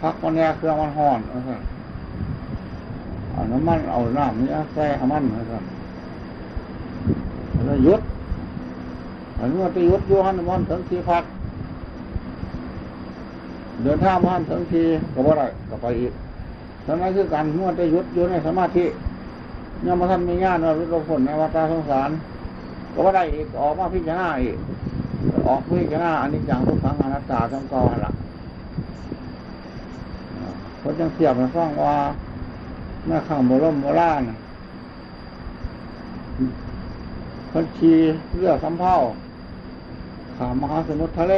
พักมันแน่เครื่องมันห่อนนะครับเอาน้ำมันเอาน้ำนี่ใส่น้ำมันนะครับแล้วยุดอันนี้มันไปยุดยู่หันมันถึงที่พัก เดินท่างมาถึงทีก็บ่ได้ก็ไปอีกทำไมคือการนวจะยุดอยู่ในสมาธิยังมาท่านมีงานว่ารุดลงผลในวัฏสงสาร ก็ว่ได้อีกออกมาพิจารณาอีก ออกพิจารณาอันนี้จังทุกครั้งอนัตตาทั้งกอนละเพราะจังเทียบมันฟังว่าแม่ข้างโบรมโบราณน่ะคนขี่เรือสำเภาขามมหาสมุทรทะเล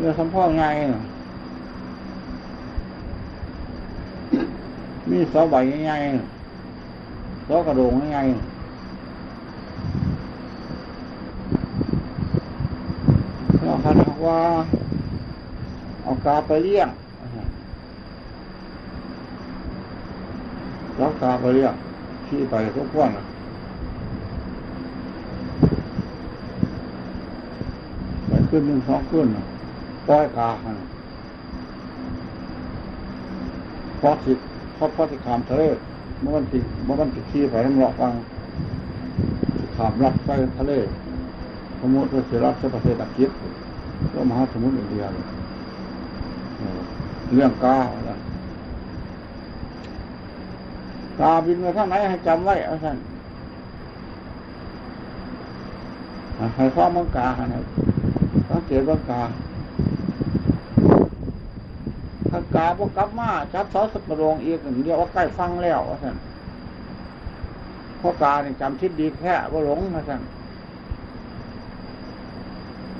เรือสำเภาไงมีเสาใบใหญ่ๆเสากระโดงใหญ่ๆเราคันว่า เอากาไปเลี้ยงแล้วกาไปเลี้ยงที่ไปทุกพวกน่ะไปขึ้นหนึ่งสองขึ้นนะ ปล่อยกาหันน่ะเพราะสิเพราะเพราะสิขามทะเลเมื่อวันติเมื่อวันติที่ไปน้ำหลอกฟังสิขามรับไปทะเลสมมติว่าสิรับไปประเทศอังกฤษก็มหาสมุทรอินเดียเรื่องกาอะไรกาบินมาข้างไหนให้จำไว้เอาท่านให้ข้อมังกาให้สังเกตว่ากา ถ้ากาพวกกลับมาจับเสาสปะโรงอีกเรียกว่าใกล้ฟังแล้วว่าท่านเพราะกาเนี่ยจำทิศดีแค่ว่าหลงนะท่าน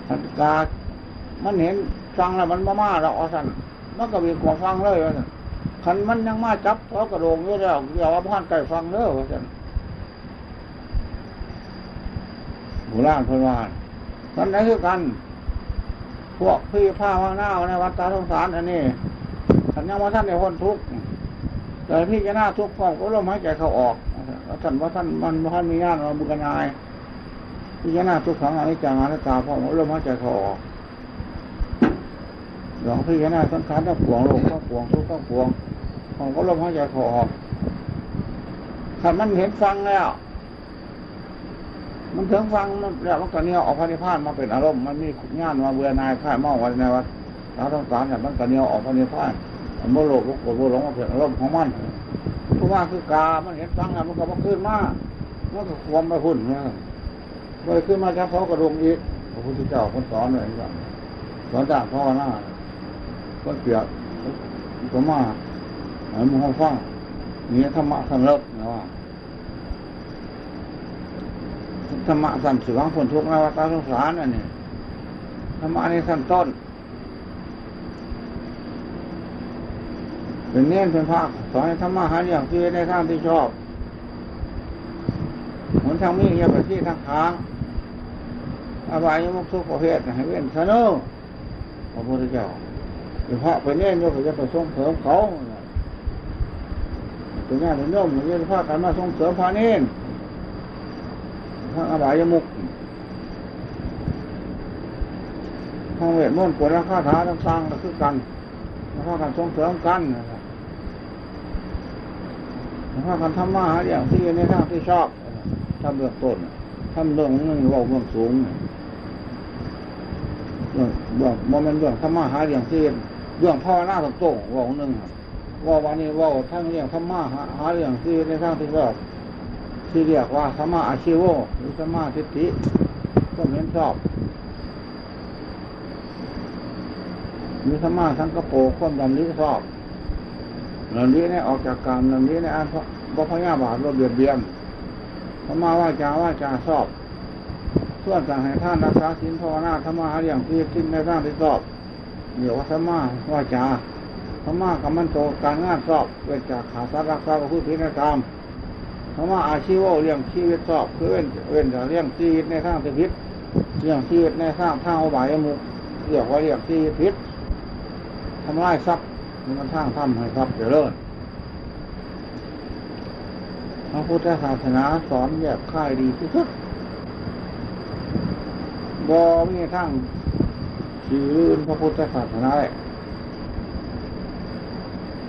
ท่านกามันเห็นฟังแล้วมันมามาแล้วว่าท่านมันก็มีความฟังเลยว่าซั่นคันมันยังมาจับเพรากระโดงอยู่แล้วเดี๋ยวว่าพ่านไก่ฟังเด้อว่าซั่นโบราณพนวาท่านไหนคือกัน พวกพี่ผ้าว่างหน้าในวัดตาสงสารอันนี้ ท่านยังว่าท่านในคนทุกข์แต่พี่จะหน้าทุกข์ความก็ลมหายใจเขาออกท่านว่าท่านมันว่าท่านมีญาณเราบุกนายพี่จะหน้าทุกขังอนิจจังอนัตตาเพราะว่าลมหายใจเขาออกหลวงพี่หน้าสังขารทั้งปวงโลกทั้งปวงทุกข์ทั้งปวงของก็ลมหายใจเขาออกถ้ามันเห็นฟังแล้วมันถึงฟังมันแล้วมันก็เนี่ยออกพระนิพพานมาเป็นอารมณ์มันมีญาณมาเบื่อนายข่ายเมาวันในวัดสาต้องสารเนี่ยมันก็เนี่ยออกพระนิพพาน มันโมโลกโกโกรธโมหลงมาเป็นอารมณ์ของมันเพราะว่าคือกา มันเห็นฟังแล้วมันก็มาขึ้นมามันก็ความไปหุ่นเนี่ยมันขึ้นมาจากเขากระดงอีกพระพุทธเจ้าคนสอนเลยว่าสอนจากพ่อหน้าก็เปียกก็มาหายมือห้องฟังนี่ธรรมะสันเลิศนะว่าธรรมะสันสือวังผลทุกข์นวัตาสงสารอันนี้ธรรมะในสั้นต้น เป็นเน้นเป็นภาคสอนให้ธรรมะหาอย่างที่ในทางที่ชอบหนทางมีเงียบไปที่ทางทางอบายมุกทุกประเภทให้เว้นเสนอพระพุทธเจ้าพระไปเน่นโยกจะไปส่งเสริมเขาตัวนี้เป็นโยมอย่างนี้พระกันมาส่งเสริมพระเน่นพระอบายมุกทางเวทมนต์ปวดราคาถาต่างๆก็คือกันพระกันส่งเสริมกันนะครับ พระกันทำมาหาอย่างที่ในทางที่ชอบทำเรื่องต้นทำเรื่องเงินว่าเรื่องสูงเรื่องเรื่องมันเป็นเรื่องธรรมะหาอย่างที่เรื่องพ่อหน้าตรงโต้ว่าหนึ่งว่าวันนี้ว่าทั้งเรื่องธรรมะหาหาเรื่องที่ในทางที่ชอบที่เรียกว่าธรรมะอาชีโวหรือธรรมะทิฏฐิก็เห็นชอบมีธรรมะทั้งกะโปรความดำนี้ชอบ เหล่านี้เนี่ยออกจากกรรมเหล่านี้เนี่ยอันบ่พยาบาทเราเบียดเบียนธรรมะว่าจาว่าจาชอบส่วนสั่งให้ท่านรักษาศีลภาวนาธรรมะอย่างที่ทิ้งในทางที่ชอบเดี๋ยวว่าธรรมะว่าจาธรรมะกับมันโตการงานชอบเว้นจากขาดรักษาประพฤติผินกรรมธรรมะอาชีวะเรื่องชีวิตชอบคือเว้นเว้นจากเรื่องชีวิตในทางที่ผิดเรื่องชีวิตในทางทางอบายมุกเรียกว่าเรื่องชีวิตผิดทำลายทรัพย์ มันทางทำให้ทรัพย์เจริญพระพุทธศาสนาสอนแยกค่ายดีที่สุดบอมีทั้งสีลื่นพระพุทธศาสนา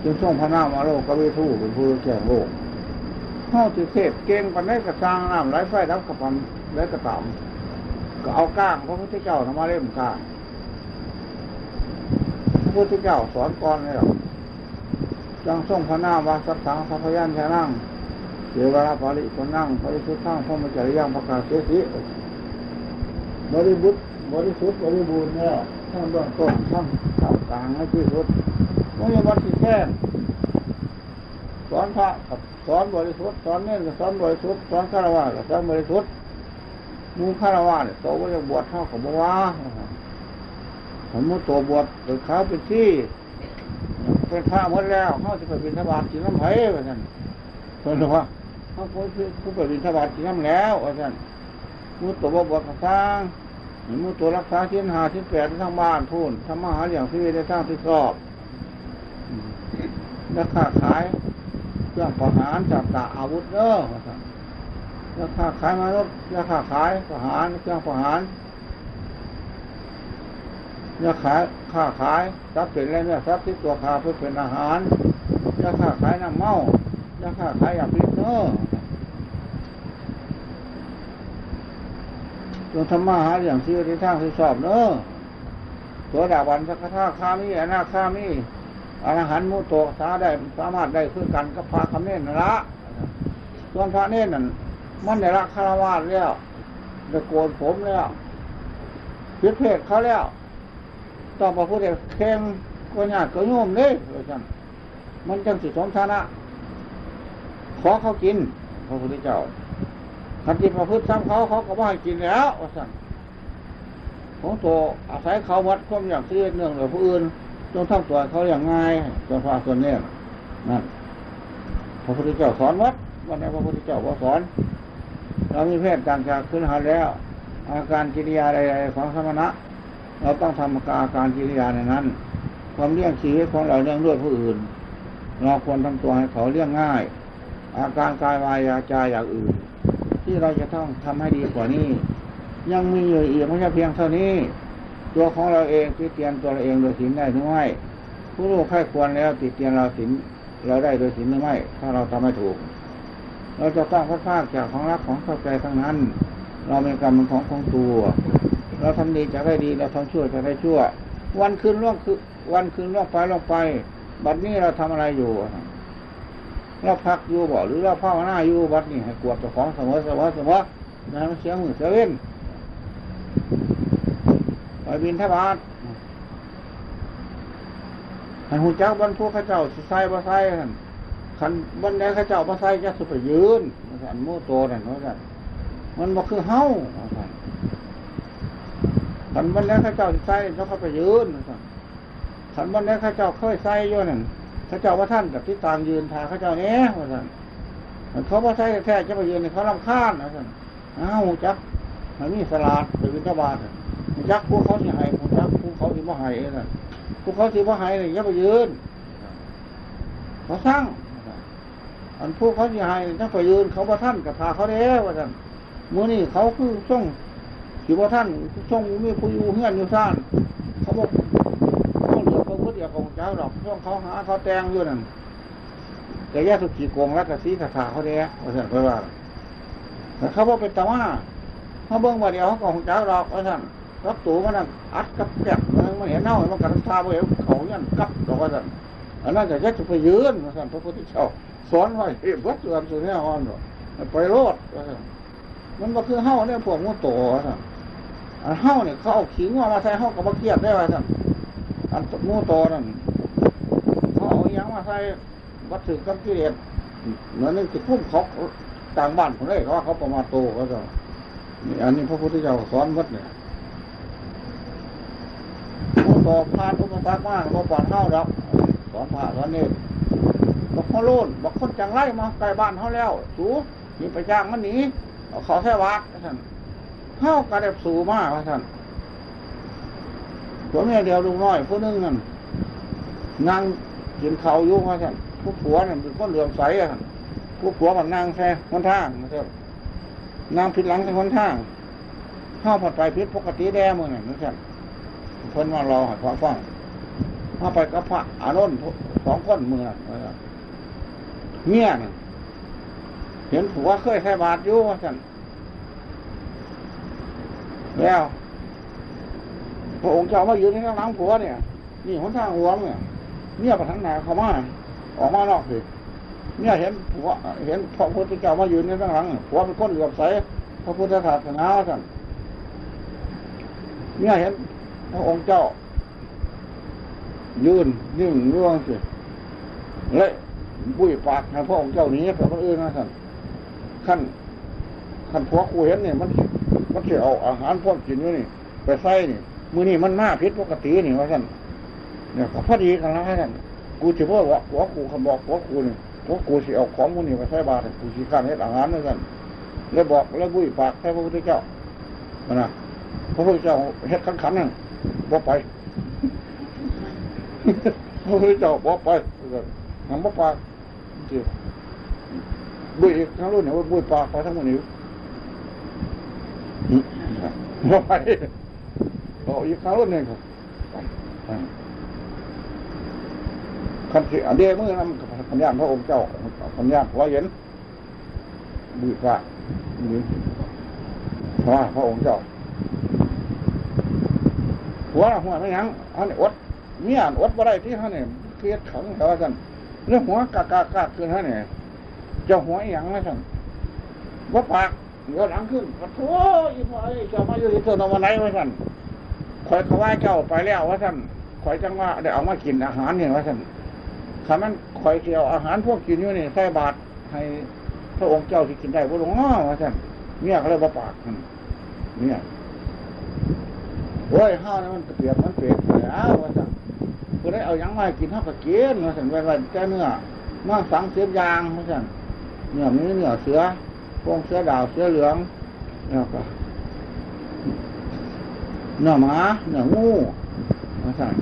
จึงส่งพระนามาโลกกวิทูเป็นผู้แก่โลกเข้าจิเทศเก่งปันได้กระซังน้ำไหลไฟดับกระปันได้กระต่ำก็เอาก้างพระพุทธเจ้าทำมาเล่มก้าง พุทธเจ้าสอนก่อนเลยหรอกจังส่งพระนามว่าสัตถังสัพยัญชนะเดี๋ยวเวลาปาริคนนั่งปาริสุทธิ์ทั้งพระมจริยังประกาศเสียสิบริบุตรบริสุทธิ์บริบูรณ์เนี่ยทั้งเบื้องต้นทั้งท่ามกลางให้ที่สุดไม่ใช่วัดที่แค่สอนพระกับสอนบริสุทธิ์สอนเน้นกับสอนบริสุทธิ์สอนฆราวาสกับสอนบริสุทธิ์มูฆราวาสเนี่ยโตว่าจะบวชเท่ากับบัวา ผมมูโตบวชเป็นข้าเป็นที่เป็นพระหมดแล้วเขาจะไปบินทบาทกินน้ำไผ่ว่าท่านเพิ่นบอกว่าเขาผู้ผู้ไปบินทบาทกินน้ำแล้วว่าท่านมูตัวบวชกระซังมูตัวรักษาที่หาที่แปดทั้งบ้านพูนทำมาหาอย่างที่ได้สร้างที่ชอบอืมแล้วค้าขายเครื่องประหารจับตาอาวุธเด้อว่าท่านแล้วค้าขายมารถแล้วค้าขายประหารเครื่องประหาร ยาขายค้าขายทรัพย์สินอะเนี่ยทรัพย์ที่ตัวขาเพื่อเป็นอาหารยาค้าขายน้ำเมายาค้าขายยาพิษเนอะจงทำมาหาอย่างที่ที่ทางที่ชอบเนอะตัวดาวันสักท่าข้ามีอนาข้ามีอรหันต์มุตโตสาได้สามารถได้คือกันกับพระคำเน้นละส่วนพระเน้นนั่นมันได้ละคารวาสแล้วได้โกนผมแล้วพิษเพศเขาแล้ว ต้องมาพูดเด็กเข่งก็ยากก็โยมเลยว่าซั่นมันจังสิสมฐานะ ขอเขากิน พระพุทธเจ้าคันกินมาพืชซ้ำเขาเขาก็ไม่ให้กินแล้วว่าสั่นของตัวอาศัยเขาวัดความอย่างที่เนื่องหรือผู้อื่นจงทำตัวเขาอย่างง่ายจนพาส่วนเนี้ยนั่นพระพุทธเจ้าสอนวัดวันนี้พระพุทธเจ้าก็สอน เรามีเพศต่างจากขึ้นหาแล้ว อาการกิริยาใดๆของสมณะ เราต้องทำอาการกิริยาในนั้น ความเลี้ยงชีวิตของเราเลี้ยงด้วยผู้อื่น เราควรทำตัวให้เขาเลี้ยงง่าย อาการกายวายาจาอย่างอื่น ที่เราจะต้องทำให้ดีกว่านี้ ยังมีอยู่อีกไม่ใช่เพียงเท่านี้ ตัวของเราเองติเตียนตัวเราเองโดยศีลได้หรือไม่ผู้รู้ใครควรแล้วติดเตียนเราศีลเราได้โดยศีลหรือไม่ ถ้าเราทำไม่ถูก เราจะต้องพัดพากจากของรักของเข้าใจทั้งนั้น เราเป็นกรรมเป็นของของตัว เราทำดีจะได้ดีเราทำชั่วจะได้ชั่ว วันคืนล่วงคือ วันคืนล่วงไปล่วงไป บัดนี้เราทำอะไรอยู่เราพักอยู่บ่หรือเราภาวนาอยู่บัดนี้ให้กวดเจ้าของเสมอเสมอเสมอนะเสียงมือเสียเว้นไปบินทบาทให้หูจักบรรพุข้าเจ้าสิใส่บ่ใส่กันขันบนไหนข้าเจ้าบ่ใส่จะสุไปยืนอันโมโตนั่นว่าซั่นมันบ่คือเฮ้า ขันขันวันนี้ข้าเจ้าใส่เขาเข้าไปยืนขันวันนี้ข้าเจ้าเคยใส่ยู่นั่นข้าเจ้าว่าท่านกับที่ตามยืนทาข้าเจ้าเนี้ยว่าท่านเขาว่าใส่แท้จะไปยืนเขาลำคาญนะท่านอ้าวจักมันมีสลาดไปวินทบาทจักพวกเขาสิหายพวกจักพวกเขาสิบ่หายนั่นพวกเขาสิบ่หายนี่อย่าไปยืนเขาสร้างอันพวกเขาสิหายถ้าไปยืน เขาว่าท่านกับทาเขาเด้ว่าท่านมือนี่เขาคือช่วง ถือว่าท่านช่องมีผู้อยู่เฮือนอยู่ซ่าน เขาบอกเขาเหลือเขาเพื่อเดียวของเจ้าดอกช่วงเขาหาเขาแตงอยู่นั่นแต่แยกสุขีโกงรักกะซีสถาเขาเด้ว่าสั่นเพื่อว่าแต่เขาบอกเป็นตะว่าเขาเบิ้งว่าเดียวเขาของเจ้าดอกว่าสั่นรับตัวมันนั่งอัดกับแกะมันเห็นเน่ามันกระทาไปเห็นเขายันกับดอกว่าสั่นอันนั้นจะแยกจะไปยืนว่าสั่นพระพุทธเจ้าสอนไว้เฮ้ยวัดส่วนสุดแน่นอนไปโลดว่าสั่นมันก็คือเฮ้าเนี่ยพวกมุตโตว่าสั่น อันเฮ้าเนี่ยเขาเอาขิงว่ามาใส่เฮ้ากับมาเกียบได้ไหมท่านอันหมูโตนั่นเขาเอายังมาใส่วัตถุกับกิเลสเหมือนนึงติดพุ่มเขาต่างบ้านผมเลยเขาว่าเขาประมาณโตก็จะนี่อันนี้พระพุทธเจ้าสอนวัดเนี่ยหมูโตผ่านอุปสรรคมากมาปอนเฮ้าดอกสอนพระสอนนี่บอกเขาโลนบอกคนจังไรมาใกล้บ้านเขาแล้วสูมีไปจ้างมันหนีเอาเขาแท้วัดท่าน เข้ากระเด็บสูมากว่าท่านผัวเมียเดียวลุงน้อยผู้นึงนั่นนั่งกินเขาอยู่ว่าท่านผู้ผัวนั่นเป็นคนเหลื่อมใสอะผู้ผัวมันนั่งแค่คนท่างนะท่านนั่งผิดหลังทั้งคนทางเข้าผัดไปพิษปกติแด้มือนั่นนะท่านเพิ่นมารอให้ฟังฟังเข้าไปกับพระอานนท์สองคนมือนั่นว่าซั่นเมียน่ะเห็นผัวเคยใส่บาตรอยู่ว่าท่าน แล้วพระองค์เจ้ามายืนในข้างหลังผัวเนี่ย นี่หนทางหวงเนี่ยเนี่ยประทังหนาเขามาออกมานอกสิเนี่ยเห็นผัวเห็นพระพุทธเจ้ามายืนในข้างหลังผัวเป็นคนเหลือบใสพระพุทธศาสนาท่านเนี่ยเห็นพระองค์เจ้า ยืนนิ่งร่วงสิเลยบุ้ยปากให้พระองค์เจ้านี้กับคนอื่นนะท่านขั้นขั้นผัวกูเห็นเนี่ยมัน มันจะเอาอาหารพวกกินว้นี่ ไปใส่นี่มือนี่มันหน้าพิษปกตินี่ว่าท่านเนี่ยพอดีกันแล้วท่านกูจะบอกว่าผัวกูคำบอกผัวกูนี่ผัวกูสิเอาของมือนี่ไปใส่บาตรกูสิข้ามเฮ็ดอาหารด้วยกันเลยบอกแล้วบุ้ยปากให้พระพุทธเจ้ามันนะพระพุทธเจ้าเฮ็ดขันขันนั่นบอกไปพระพุทธเจ้าบอกไปทางบอกปากบุ้ยอีกทั้งรุ่นเนี่ยว่าบุ้ยปากไปทั้งหมดนี้ บอกไปบออีกทั้งรุ่นเนี่ยครับคันสิอันเดียมือนั้นพันยานพระองค์เจ้าพันยานพระเห็นบุ้ยปากนี่พระพระองค์เจ้าหัวหัวไม่ยั้งอันนี้อดเมียนอดบ่ได้ที่เขาเนี่ยเครียดขังแต่ว่าสันเรื่องหัวกากากากขึ้นเขาเนี่ยเจ้าหัวอหย่างนะสั่นว่าปาก เดี๋ยวหลังขึ้นโอ้ยพ่อเอ้ยเจ้ามาอยู่ที่ตัวนวันไหนวะสั่นคอยเขาว่าเจ้าไปแล้วว่านคอยจังว่าได้เอามากินอาหารเนี่ยว่าสั่นคำนั้นคอยเกี่ยวอาหารพวกกินอยู่นี่ใส่บาตรให้พระองค์เจ้าที่กินได้บ่ลงง้อว่าสั่นเมียก็เลยบ่ปากเนี่ยโอ้ยห้าวนี่มันเปียบมันเปรียบแล้วว่าสั่งก็ได้เอายังมากินห้าวก็กินว่าสั่งไว้ไว้แค่เนื้อมาสังเสียบยางว่าสั่งเนื้อมีเนื้อเสือ พวงเสือดาวเสือเหลืองแล้วก็เนื้อหมาเนื้องูว่าสั่ง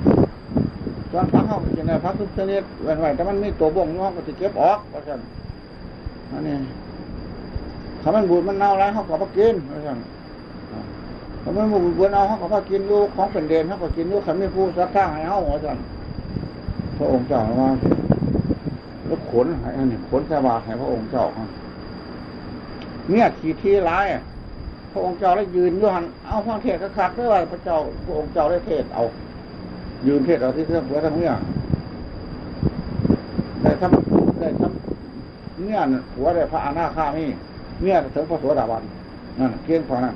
ตอนพักเขาก็จะได้พักทุกชนิดไว้ไว้แต่มันมีตัวบ่งอยู่เขาก็จะเก็บออกว่าสั่งอันนี้ถ้ามันบูดมันเน่าแล้วเขาก็มากินว่าสั่งถ้ามันบุญบุญเอาเขาก็พากินลูกของเป็นเดนเขาก็กินลูกขันไม่ผู้สักข้างให้เขาหัวจันพระองค์เจ้าว่าแล้วขนให้อันนี้ขนสบายให้พระองค์เจ้าครับ เนี่ยขี่ที่ร้ายพระองค์เจ้าได้ยืนอยูหันเอาฟังเทศน์คักๆด้วยว่าพระเจ้าพระองค์เจ้าได้เทศเอา ยืนเทศเอาที่เรื่องเพื่อทั้งเนี่ยได้ทำได้ทำเนี่ยหัวได้พระอนาคามีเนี่ยถึงพระโสดาบันนั่นเพียงพอนั้น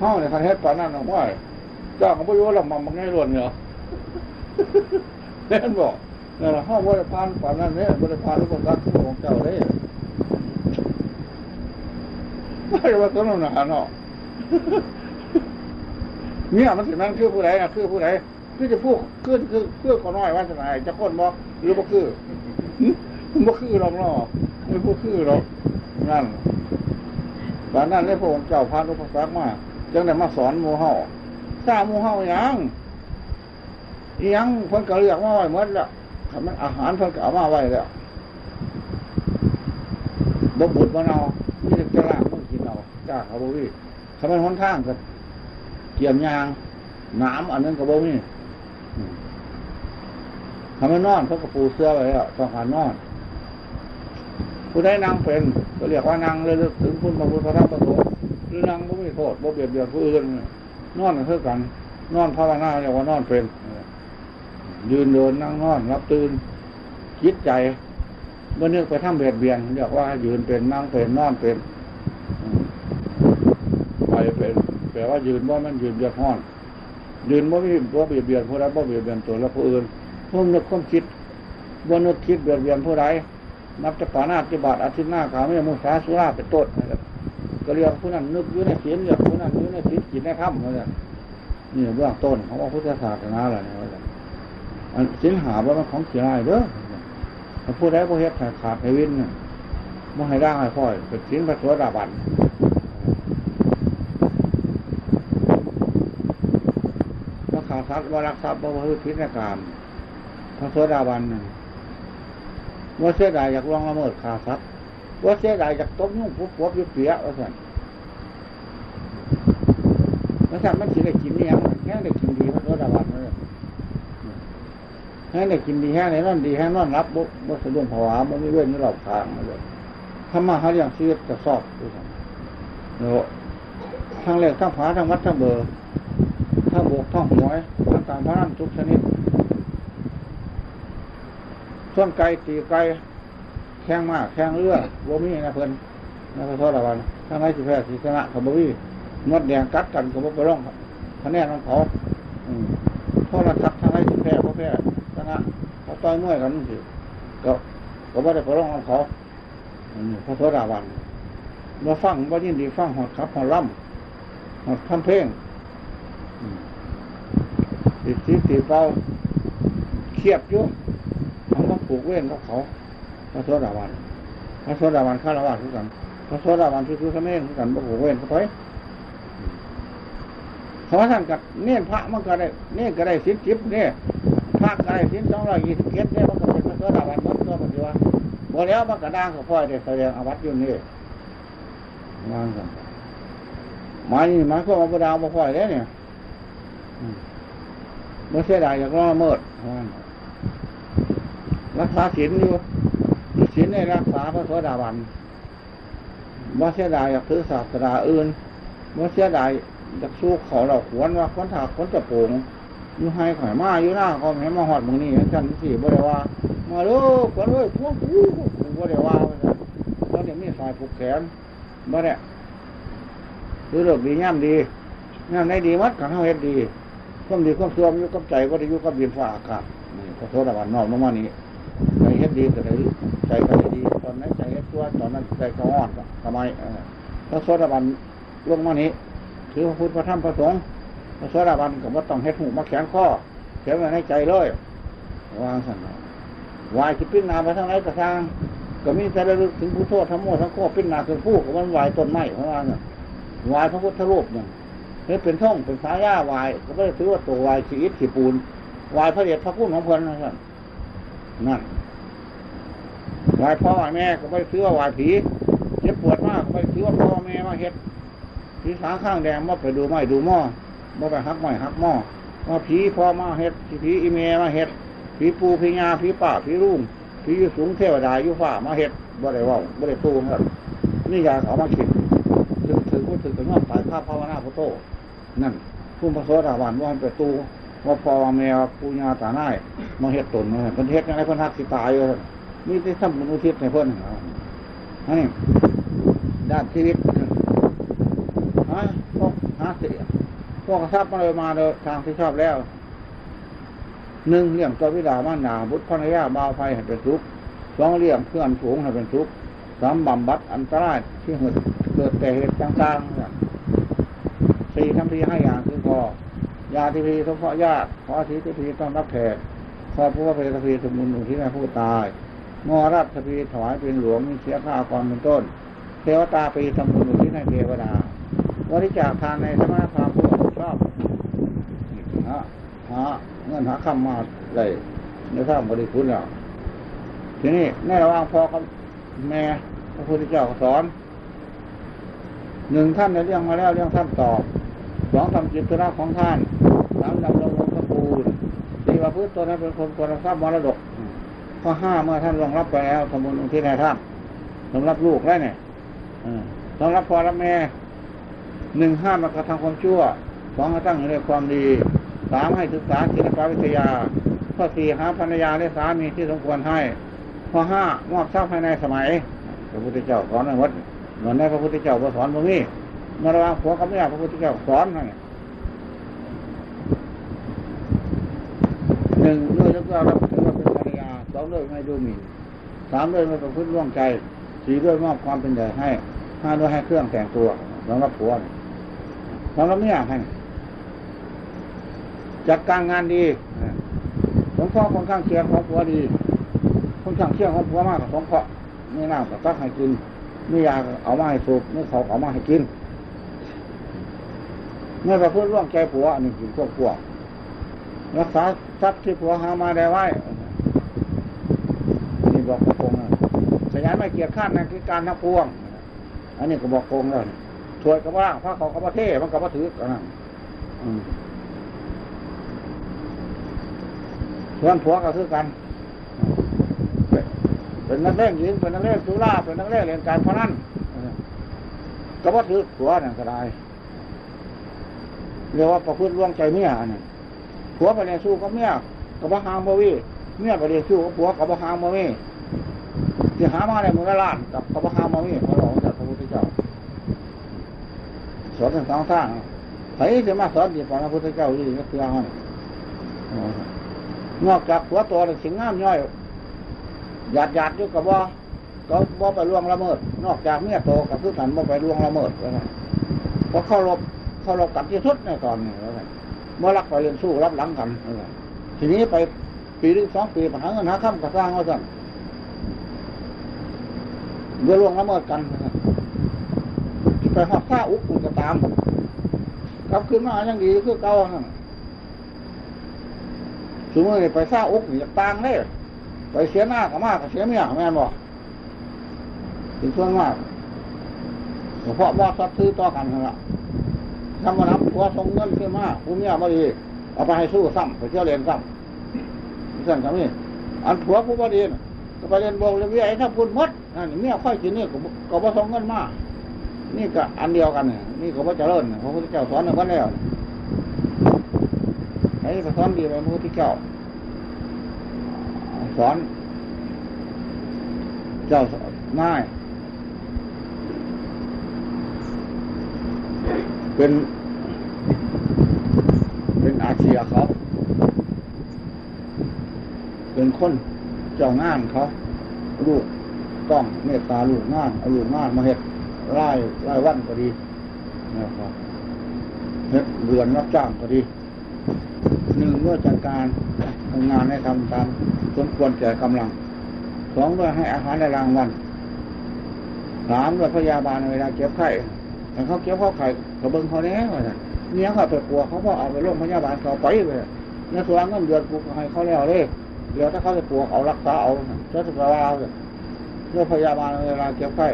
ห้องในคันเฮ็ดปานั้นเอาไว้เจ้าของพระโยลำมันมันง่ายล้วนเหรอเล่นบอกนั่นห้องบริพานปานนั้นเนี่ยบริพานรูปสักดิ์ของเจ้าเลย ไม่ว่าต้นหนาเนาะเนี่ยมันสิมันคือผู้ใดนะคือผู้ใดคือจะพูดคือคือคือขอน้อยว่าจะไหนจะคนบอกหรือบ่คือบ่คือหรอกเนาะไม่พูดคือหรอกนั่นตอนนั้นได้พระองค์เจ้าพานุภาษามาจังได้มาสอนหมูเฮาทราบหมูเฮาหยังอิหยังเพิ่นก็เรียกมาไว้หมดแล้วคำนั้นอาหารเพิ่นก็เอามาไว้แล้วบ่บุดบ่เนามีแต่จะลา กินเอาจ้าเขาบ่มีคำนั้นหนทางก็เกี่ยมยางน้ำอันนั้นก็บ่มีอืมคำนั้นอนเพิ่นก็ปูเสื้อไว้แล้วต้องกานอนผู้ใดนางเป็นก็เรียกว่านางเลยถึงคุณพระพุทธธรรมประสงค์หรือนางก็ไม่โทษบ่เบียดเบียนผู้อื่นนอนเท่ากัน นอนภาวนาเรียกว่านอนเป็นยืนเดินนั่งนอนรับตื่นคิดใจเมื่อเนึกไปทำเบียดเบียนเรียกว่ายืนเป็นนั่งเป็นนอนเป็น เป็นแปลว่ายืนว่ามันยืนเบียดห้อน ยืนว่าม่ว่าเบียดเบียนผู้ใดว่าเบียดเบียนตัวและผู้อื่นพวกนึกความคิดว่านึกคิดเบียดเบียนผู้ใดนับจะปานาติบาตอาทิตย์หน้าขาวไม่มุสาสุราเป็นต้นนะครับก็เรียกผู้นั้นนึกยู่ในศีลเรียกผู้นั้นยู่ในศีลกินในถ้ำนะครับนี่เบื้องต้นของว่าพุทธศาสนาอะไรนะครับอันศีลหาว่ามันของเสียหายเด้อผู้ใดผู้เฮ็ดขาดให้วินเนี่ยไม่ให้ร่างให้พ่อยเป็นศีลพระโสดาบันว่าขาด ทรัพย์ว่ารักทรัพย์ว่าพืชพิษในกามพระโสดาบันน่ะว่าเสียดายอยากลองละเมิดขาทรัพย์ว่าเสียดายอยากตบนุ่งปุ๊บปุ๊บยุบเปียว่าสั่นว่าสั่นมันสิได้กินเนี่ยแค่ได้กินดีพระโสดาบันเลยแค่ได้กินดีแค่ไหนนอนดีแค่นอนรับบุบสะดุ้งผวาบ่มีเว้นไม่หลบทางเลยทำมาหาอย่างชีวิตจะสอบด้วยสั่นเนาะทางเล็กทั้งผาทั้งวัดทั้งเบอร์ ทั้งบวกทั้งหวยทั้งการพนันทุกชนิดส่วนไก่ตีไก่แข่งมากแข่งเรือบ่มีนะเพิ่อนนะพระโทษละวันถ้าไม่สิแพ้สิชนะเขาบ่มีงดแดงกัดกันก็บ่ไปร้องคะแนนของเขาอืมโทรศัพท์ทางไหนสิแพ้บ่แพ้ชนะเขาต่อยมวยกันสิก็ก็บ่ได้ไปร้องของเขาอืมพระโทษละวันมาฟังบ่ยินดีฟังหอดครับหอดล่ำหอดทำเพลง ติดสีติดเป้าเครียบอยุ่งเขามาผูกเว้นกับเขาพระโสดาวันพระโสดาวันข้าละวันทุกันพระโสดาวันที่คือขมิ้นทุกันบ่ผูกเว้นเขาไปเขาท่านกับเนียนพระมันก็ได้เนียนก็ได้สินจิบเนี่ยพระก็ได้สินสองร้อยยี่สิบเจ็ดเนี่ยมันก็เป็นพระโสดาวันมดตัวมันอยู่ว่าบ่แล้วมันก็ด่างกับพ่อยได้แสดงอาวัตยู่นนี่วางกันมานี่มายความาบ่ดาวบ่พ่อยแล้เนี่ย อืมบ่เสียดายอยากรอเมิดว่างั้นรักษาศีลอยู่ศีลในรักษาพระโสดาบันว่าเสียดายอยากถือศาสนาอื่นว่าเสียดายอยากสู้เขาเราขวนว่าคนถากคนจะโป่งอยู่ให้ข่อยมาอยู่หน้าก็แม่มาหอดมึงนี่จันสี่บ่ได้ว่ามาเด้อคนเอ้ยพวกกูกูบ่ได้ว่าว่าซั่นเพราะเดี๋ยวมีสายผูกแขนบ่ได้หรือเลิกดีย่ำดีย่ำในดีมัดขังเฮาเฮ็ดดี ความดีความเสื่อมอยู่กับใจบ่ได้อยู่กับดินฟ้าอากาศนี่พระโสดาบันนอกลงมานี้ใจเฮ็ดดีก็ได้ใจก็ด้ดีตอนนั้นใจเฮ็ดชั่วตอนนั้นใจก็อ่อนทำไมพระโสดาบันลงมานี้ถือพระพุทธพระธรรมพระสงฆ์พระโสดาบันก็บ่ต้องเฮ็ดหูมาแขนข้อเขียนไว้ในใจเลยวางสันเอาวายคิดปิ้นนาไปทางไหนก็ทางก็มีแต่ระลึกถึงผู้โทษทั้งหมดทั้งข้อปิ้นนาคือผู้ก็มันวายต้นไม้ของเราเนี่ยวายพระพุทธรูปเนี่ย นี่เป็นท่องเป็นสายาวายก็ไม่ได้ถือว่าตัววายชีอิฐขีปูนวายพระเดชพระคุณของเพิ่นนะครับนั่นวายพ่อวายแม่ก็ไม่ซื้อว่าวายผีเจ็บปวดมากก็ไม่ซื้อว่าพ่อแม่มาเฮ็ดผีสาข้างแดงมาไปดูไม้ดูหม้อมาไปหักไม้หักหม้อมาผีพ่อมาเฮ็ดผีอีเมมาเฮ็ดผีปูผีงาผีป่าผีรุ่งผีอยู่สูงเทวดายู่ฟ้ามาเฮ็ดบ่ได้ว่าบ่ได้ตู้ครับนี่อยาเขามาคิดถึงถึงก็ถึงถึงว่าสายภาพภาวนาพุทโธ นั่นพุ่มพระโสดาบันว่ามันไปตู้ว่าพ่อว่าแม่ว่าปูญาตาหน้ายมาเฮ็ดตนมาเพิ่นเฮ็ดยังไงเพิ่นหักสิตายอยู่มีที่ทำบุญอุทิศในเพิ่นนนี้ด้านชีวิตฮะพวกหาเสียพวกทรัพย์มาเลยมาเลยทางที่ชอบแล้วหนึ่งเลี้ยงตัววิดามานาบุตรภรรยาบ่าวไฟให้เป็นทุกข์สองเลี้ยงเพื่อนฝูงให้เป็นทุกข์สามบำบัดอันตรายที่เกิดเกิดแต่เหตุต่างๆ สี่ทำทีให้อย่างคือพอยาที่พีสมเพาะญาติขอทีที่พีต้องรับแขกขอผู้ว่าเพลพีสมุนอุที่แม่ผู้ตายงอรับสพีถวายเป็นหลวงมีเสียค่าความเป็นต้น เทวตาปีทำบุญอุที่ในเทวดาบริจาคทานในสมณพราหมณ์ผู้ชอบหาหาเงินหาคำมาเลยในทางบริคุณแล้วทีนี้ในระหว่างพ่อกับแม่พระพุทธเจ้าสอนหนึ่งท่านในเรื่องมาแล้วเรื่องท่านตอบ สองทำจิตธุระของท่านสามดำรงวงตระกูลสี่ว่าพืชตัวนั้นเป็นคนควรทรัพย์มรดก ข้อห้าเมื่อท่านรองรับไปแล้วทำบุญอุที่ในท่านสำหรับลูกได้เนี่ยสำหรับพ่อรับแม่หนึ่งห้ามมากระทำความชั่วสองให้ตั้งอยู่ในความดีสามให้ศึกษาศิลปวิทยาข้อสี่หาภรรยาและสามีที่สมควรให้ข้อห้ามอบทรัพย์ภายในสมัย พระพุทธเจ้าสอนในวัดเหมือนในพระพุทธเจ้าสอนตรงนี้ ในระหว่างผัวกับเมียพระพุทธเจ้าสอนให้หนึ่งด้วยแล้วก็รับถือว่าเป็นภรรยาสองด้วยไม่ดูหมิ่นสามด้วยไม่ประพฤติร่วงใจสี่ด้วยมอบความเป็นใหญ่ให้ห้าด้วยให้เครื่องแต่งตัวสำหรับผัวสำหรับเมียให้จัดการงานดีสงเคราะห์คนข้างเคียงของผัวดีคนข้างเคียงของผัวมากกับสงเคราะห์ไม่น้ำกับตักให้กินไม่ยาเอามาให้สูบไม่เขาเอามาให้กิน เมื่อประพฤติร่วงใจผัวอันนี้กินพวกพวกรักษาทรัพย์ที่ผัวหามาได้ไว้นี่บอกโกงนะขยันไม่เกียรข้านในกิจการทั้งปวง อันนี้ก็บอกโกงแล้วถวยกับว่างพระเขากับประเทศมันกับประถือกันนะอืมส่วนผัวก็คือกัน เป็นนักเล่นยิงเป็นนักเล่นสุราเป็นนักเล่นเรียนการพนันก็ว่าถือผัวนั่นก็ได้ เรียกว่าประพฤติร่วงใจเมียนี่ผัวไปเรียนสู้กับเมียกับว่าหางบ่วีเมียไปเรียนสู้กับผัวกับว่าหางบ่วีที่หามาในมือละล้านกับพระพุทธมามีพระองค์สัตว์พระพุทธเจ้าสอนทั้งสองทางใครจะมาสอนดีกว่าพระพุทธเจ้าอยู่ก็คือให้นอกจากหัวตัวสิ่งงามย่อยหยาดหยาดอยู่กับว่าก็บ่ไปล่วงละเมิด นอกจากเมียโตกับคือกันบ่ไปล่วงละเมิดนะเพราะเข้ารบ เข้ารบกันที่สุดในตอนนี้แล้วนเมื่อรักไปเรียนสู้รับหลังกันทีนี้ไปปีหรือสองปีปัญหาเงินหาคำกระสร้างว่าสั่นเมื่อล่วงละเมิดกันไปหอบผ้าอุกมันก็ตามกลับขึ้นมายังดีคือเก่านั่นสมมติไปซ่าอุกนี่ต่างเลยไปเสียหน้ากับมากกับเสียเมียแม่นบอกถึงส่วนมากเพราะว่าซับซื้อต่อกันนั่นละ ทำมานับผัวส่งเงินขึ้นมาผู้เมียมาดีเอาไปให้สู้ซ้ำไปเที่ยวเรียนซ้ำสั่นกับนี่อันผัวผู้บดีก็ไปเรียนบอกเรียนวิทยาถ้าพูดมดนั่นเมียค่อยกินนี่ก็บ่ก็บ่ส่งเงินมานี่ก็อันเดียวกันนี่ก็พระเจริญเนี่ยพระพุทธเจ้าสอนในวันแล้วเนี่ยไอ้พระสอนดีไปพระพุทธเจ้าสอนเจ้าง่าย เป็นเป็นอาเซียเขา เป็นคนเจ้างานเขาลูกต้องเมตตาลูกงานเอาลูกงานมาเฮ็ดไล่ไล่วันก็ดีนะครับเฮ็ดเรือนรับจ้างก็ดีหนึ่งเมื่อจัดการทำงานให้ทำตามสมควรแก่กำลังสองด้วยให้อาหารในรางวัลสามด้วยพยาบาลเวลาเก็บไข้ เขาเก็บเขาไข่เขาเบิ้งเขาเนี้ยว่าซั่นเนี่ยเขาไปกลัวเขาพอเอาไปโรงพยาบาลเขาไปเลยเนี่ยส่วนเงินเดือนกูก็ให้เขาแล้วเลยเดี๋ยวถ้าเขาจะปวดเอารักษาเอาจะสุขภาพเรื่องพยาบาลเวลาเก็บไข้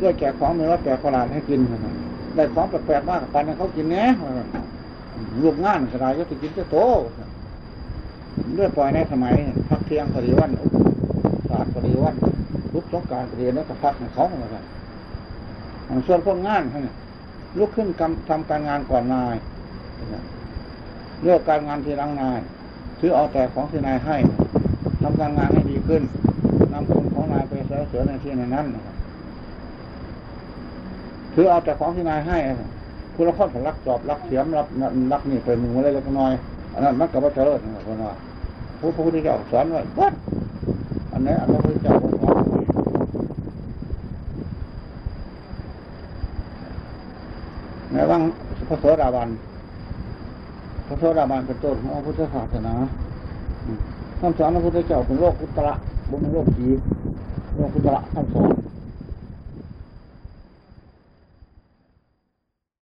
ด้วยแจกของมีรถแจกขลาดให้กินได้ของแปลกๆมากปันให้เขากินเนี้ยลูกงานกระไรก็จะกินจะโตเลือดปล่อยในสมัยพักเที่ยงพอดีวันศาสตร์พอดีวันรุกสงกรารพอดีแล้วก็พักของเขาเหมือนกันส่วนคนงานเขานี่ย ลุกขึ้นกำทำการงานก่อนนายเลือกการงานทีหลังนายถือเอาแต่ของที่นายให้ทำการงานให้ดีขึ้นนำคนของนายไปเสริมเสริมในที่นั้นนะครับถือเอาแต่ของที่นายให้คุณละครผลักจอบรักเสียมรับรักนี่เป็นหมูอะไรเล็กน้อยอันนั้นมันกับว่าเจริญนะคนว่าผู้พระพุทธเจ้าสอนไว้วัดอันนี้อันพระพุทธเจ้า สอนในว่าพระโสดาบันพระโสดาบันเป็นต้นของพระพุทธศาสนาคำสอนพระพุทธเจ้าเป็นโลกอุตระบุญโลกจีโลกอุตระคำสอน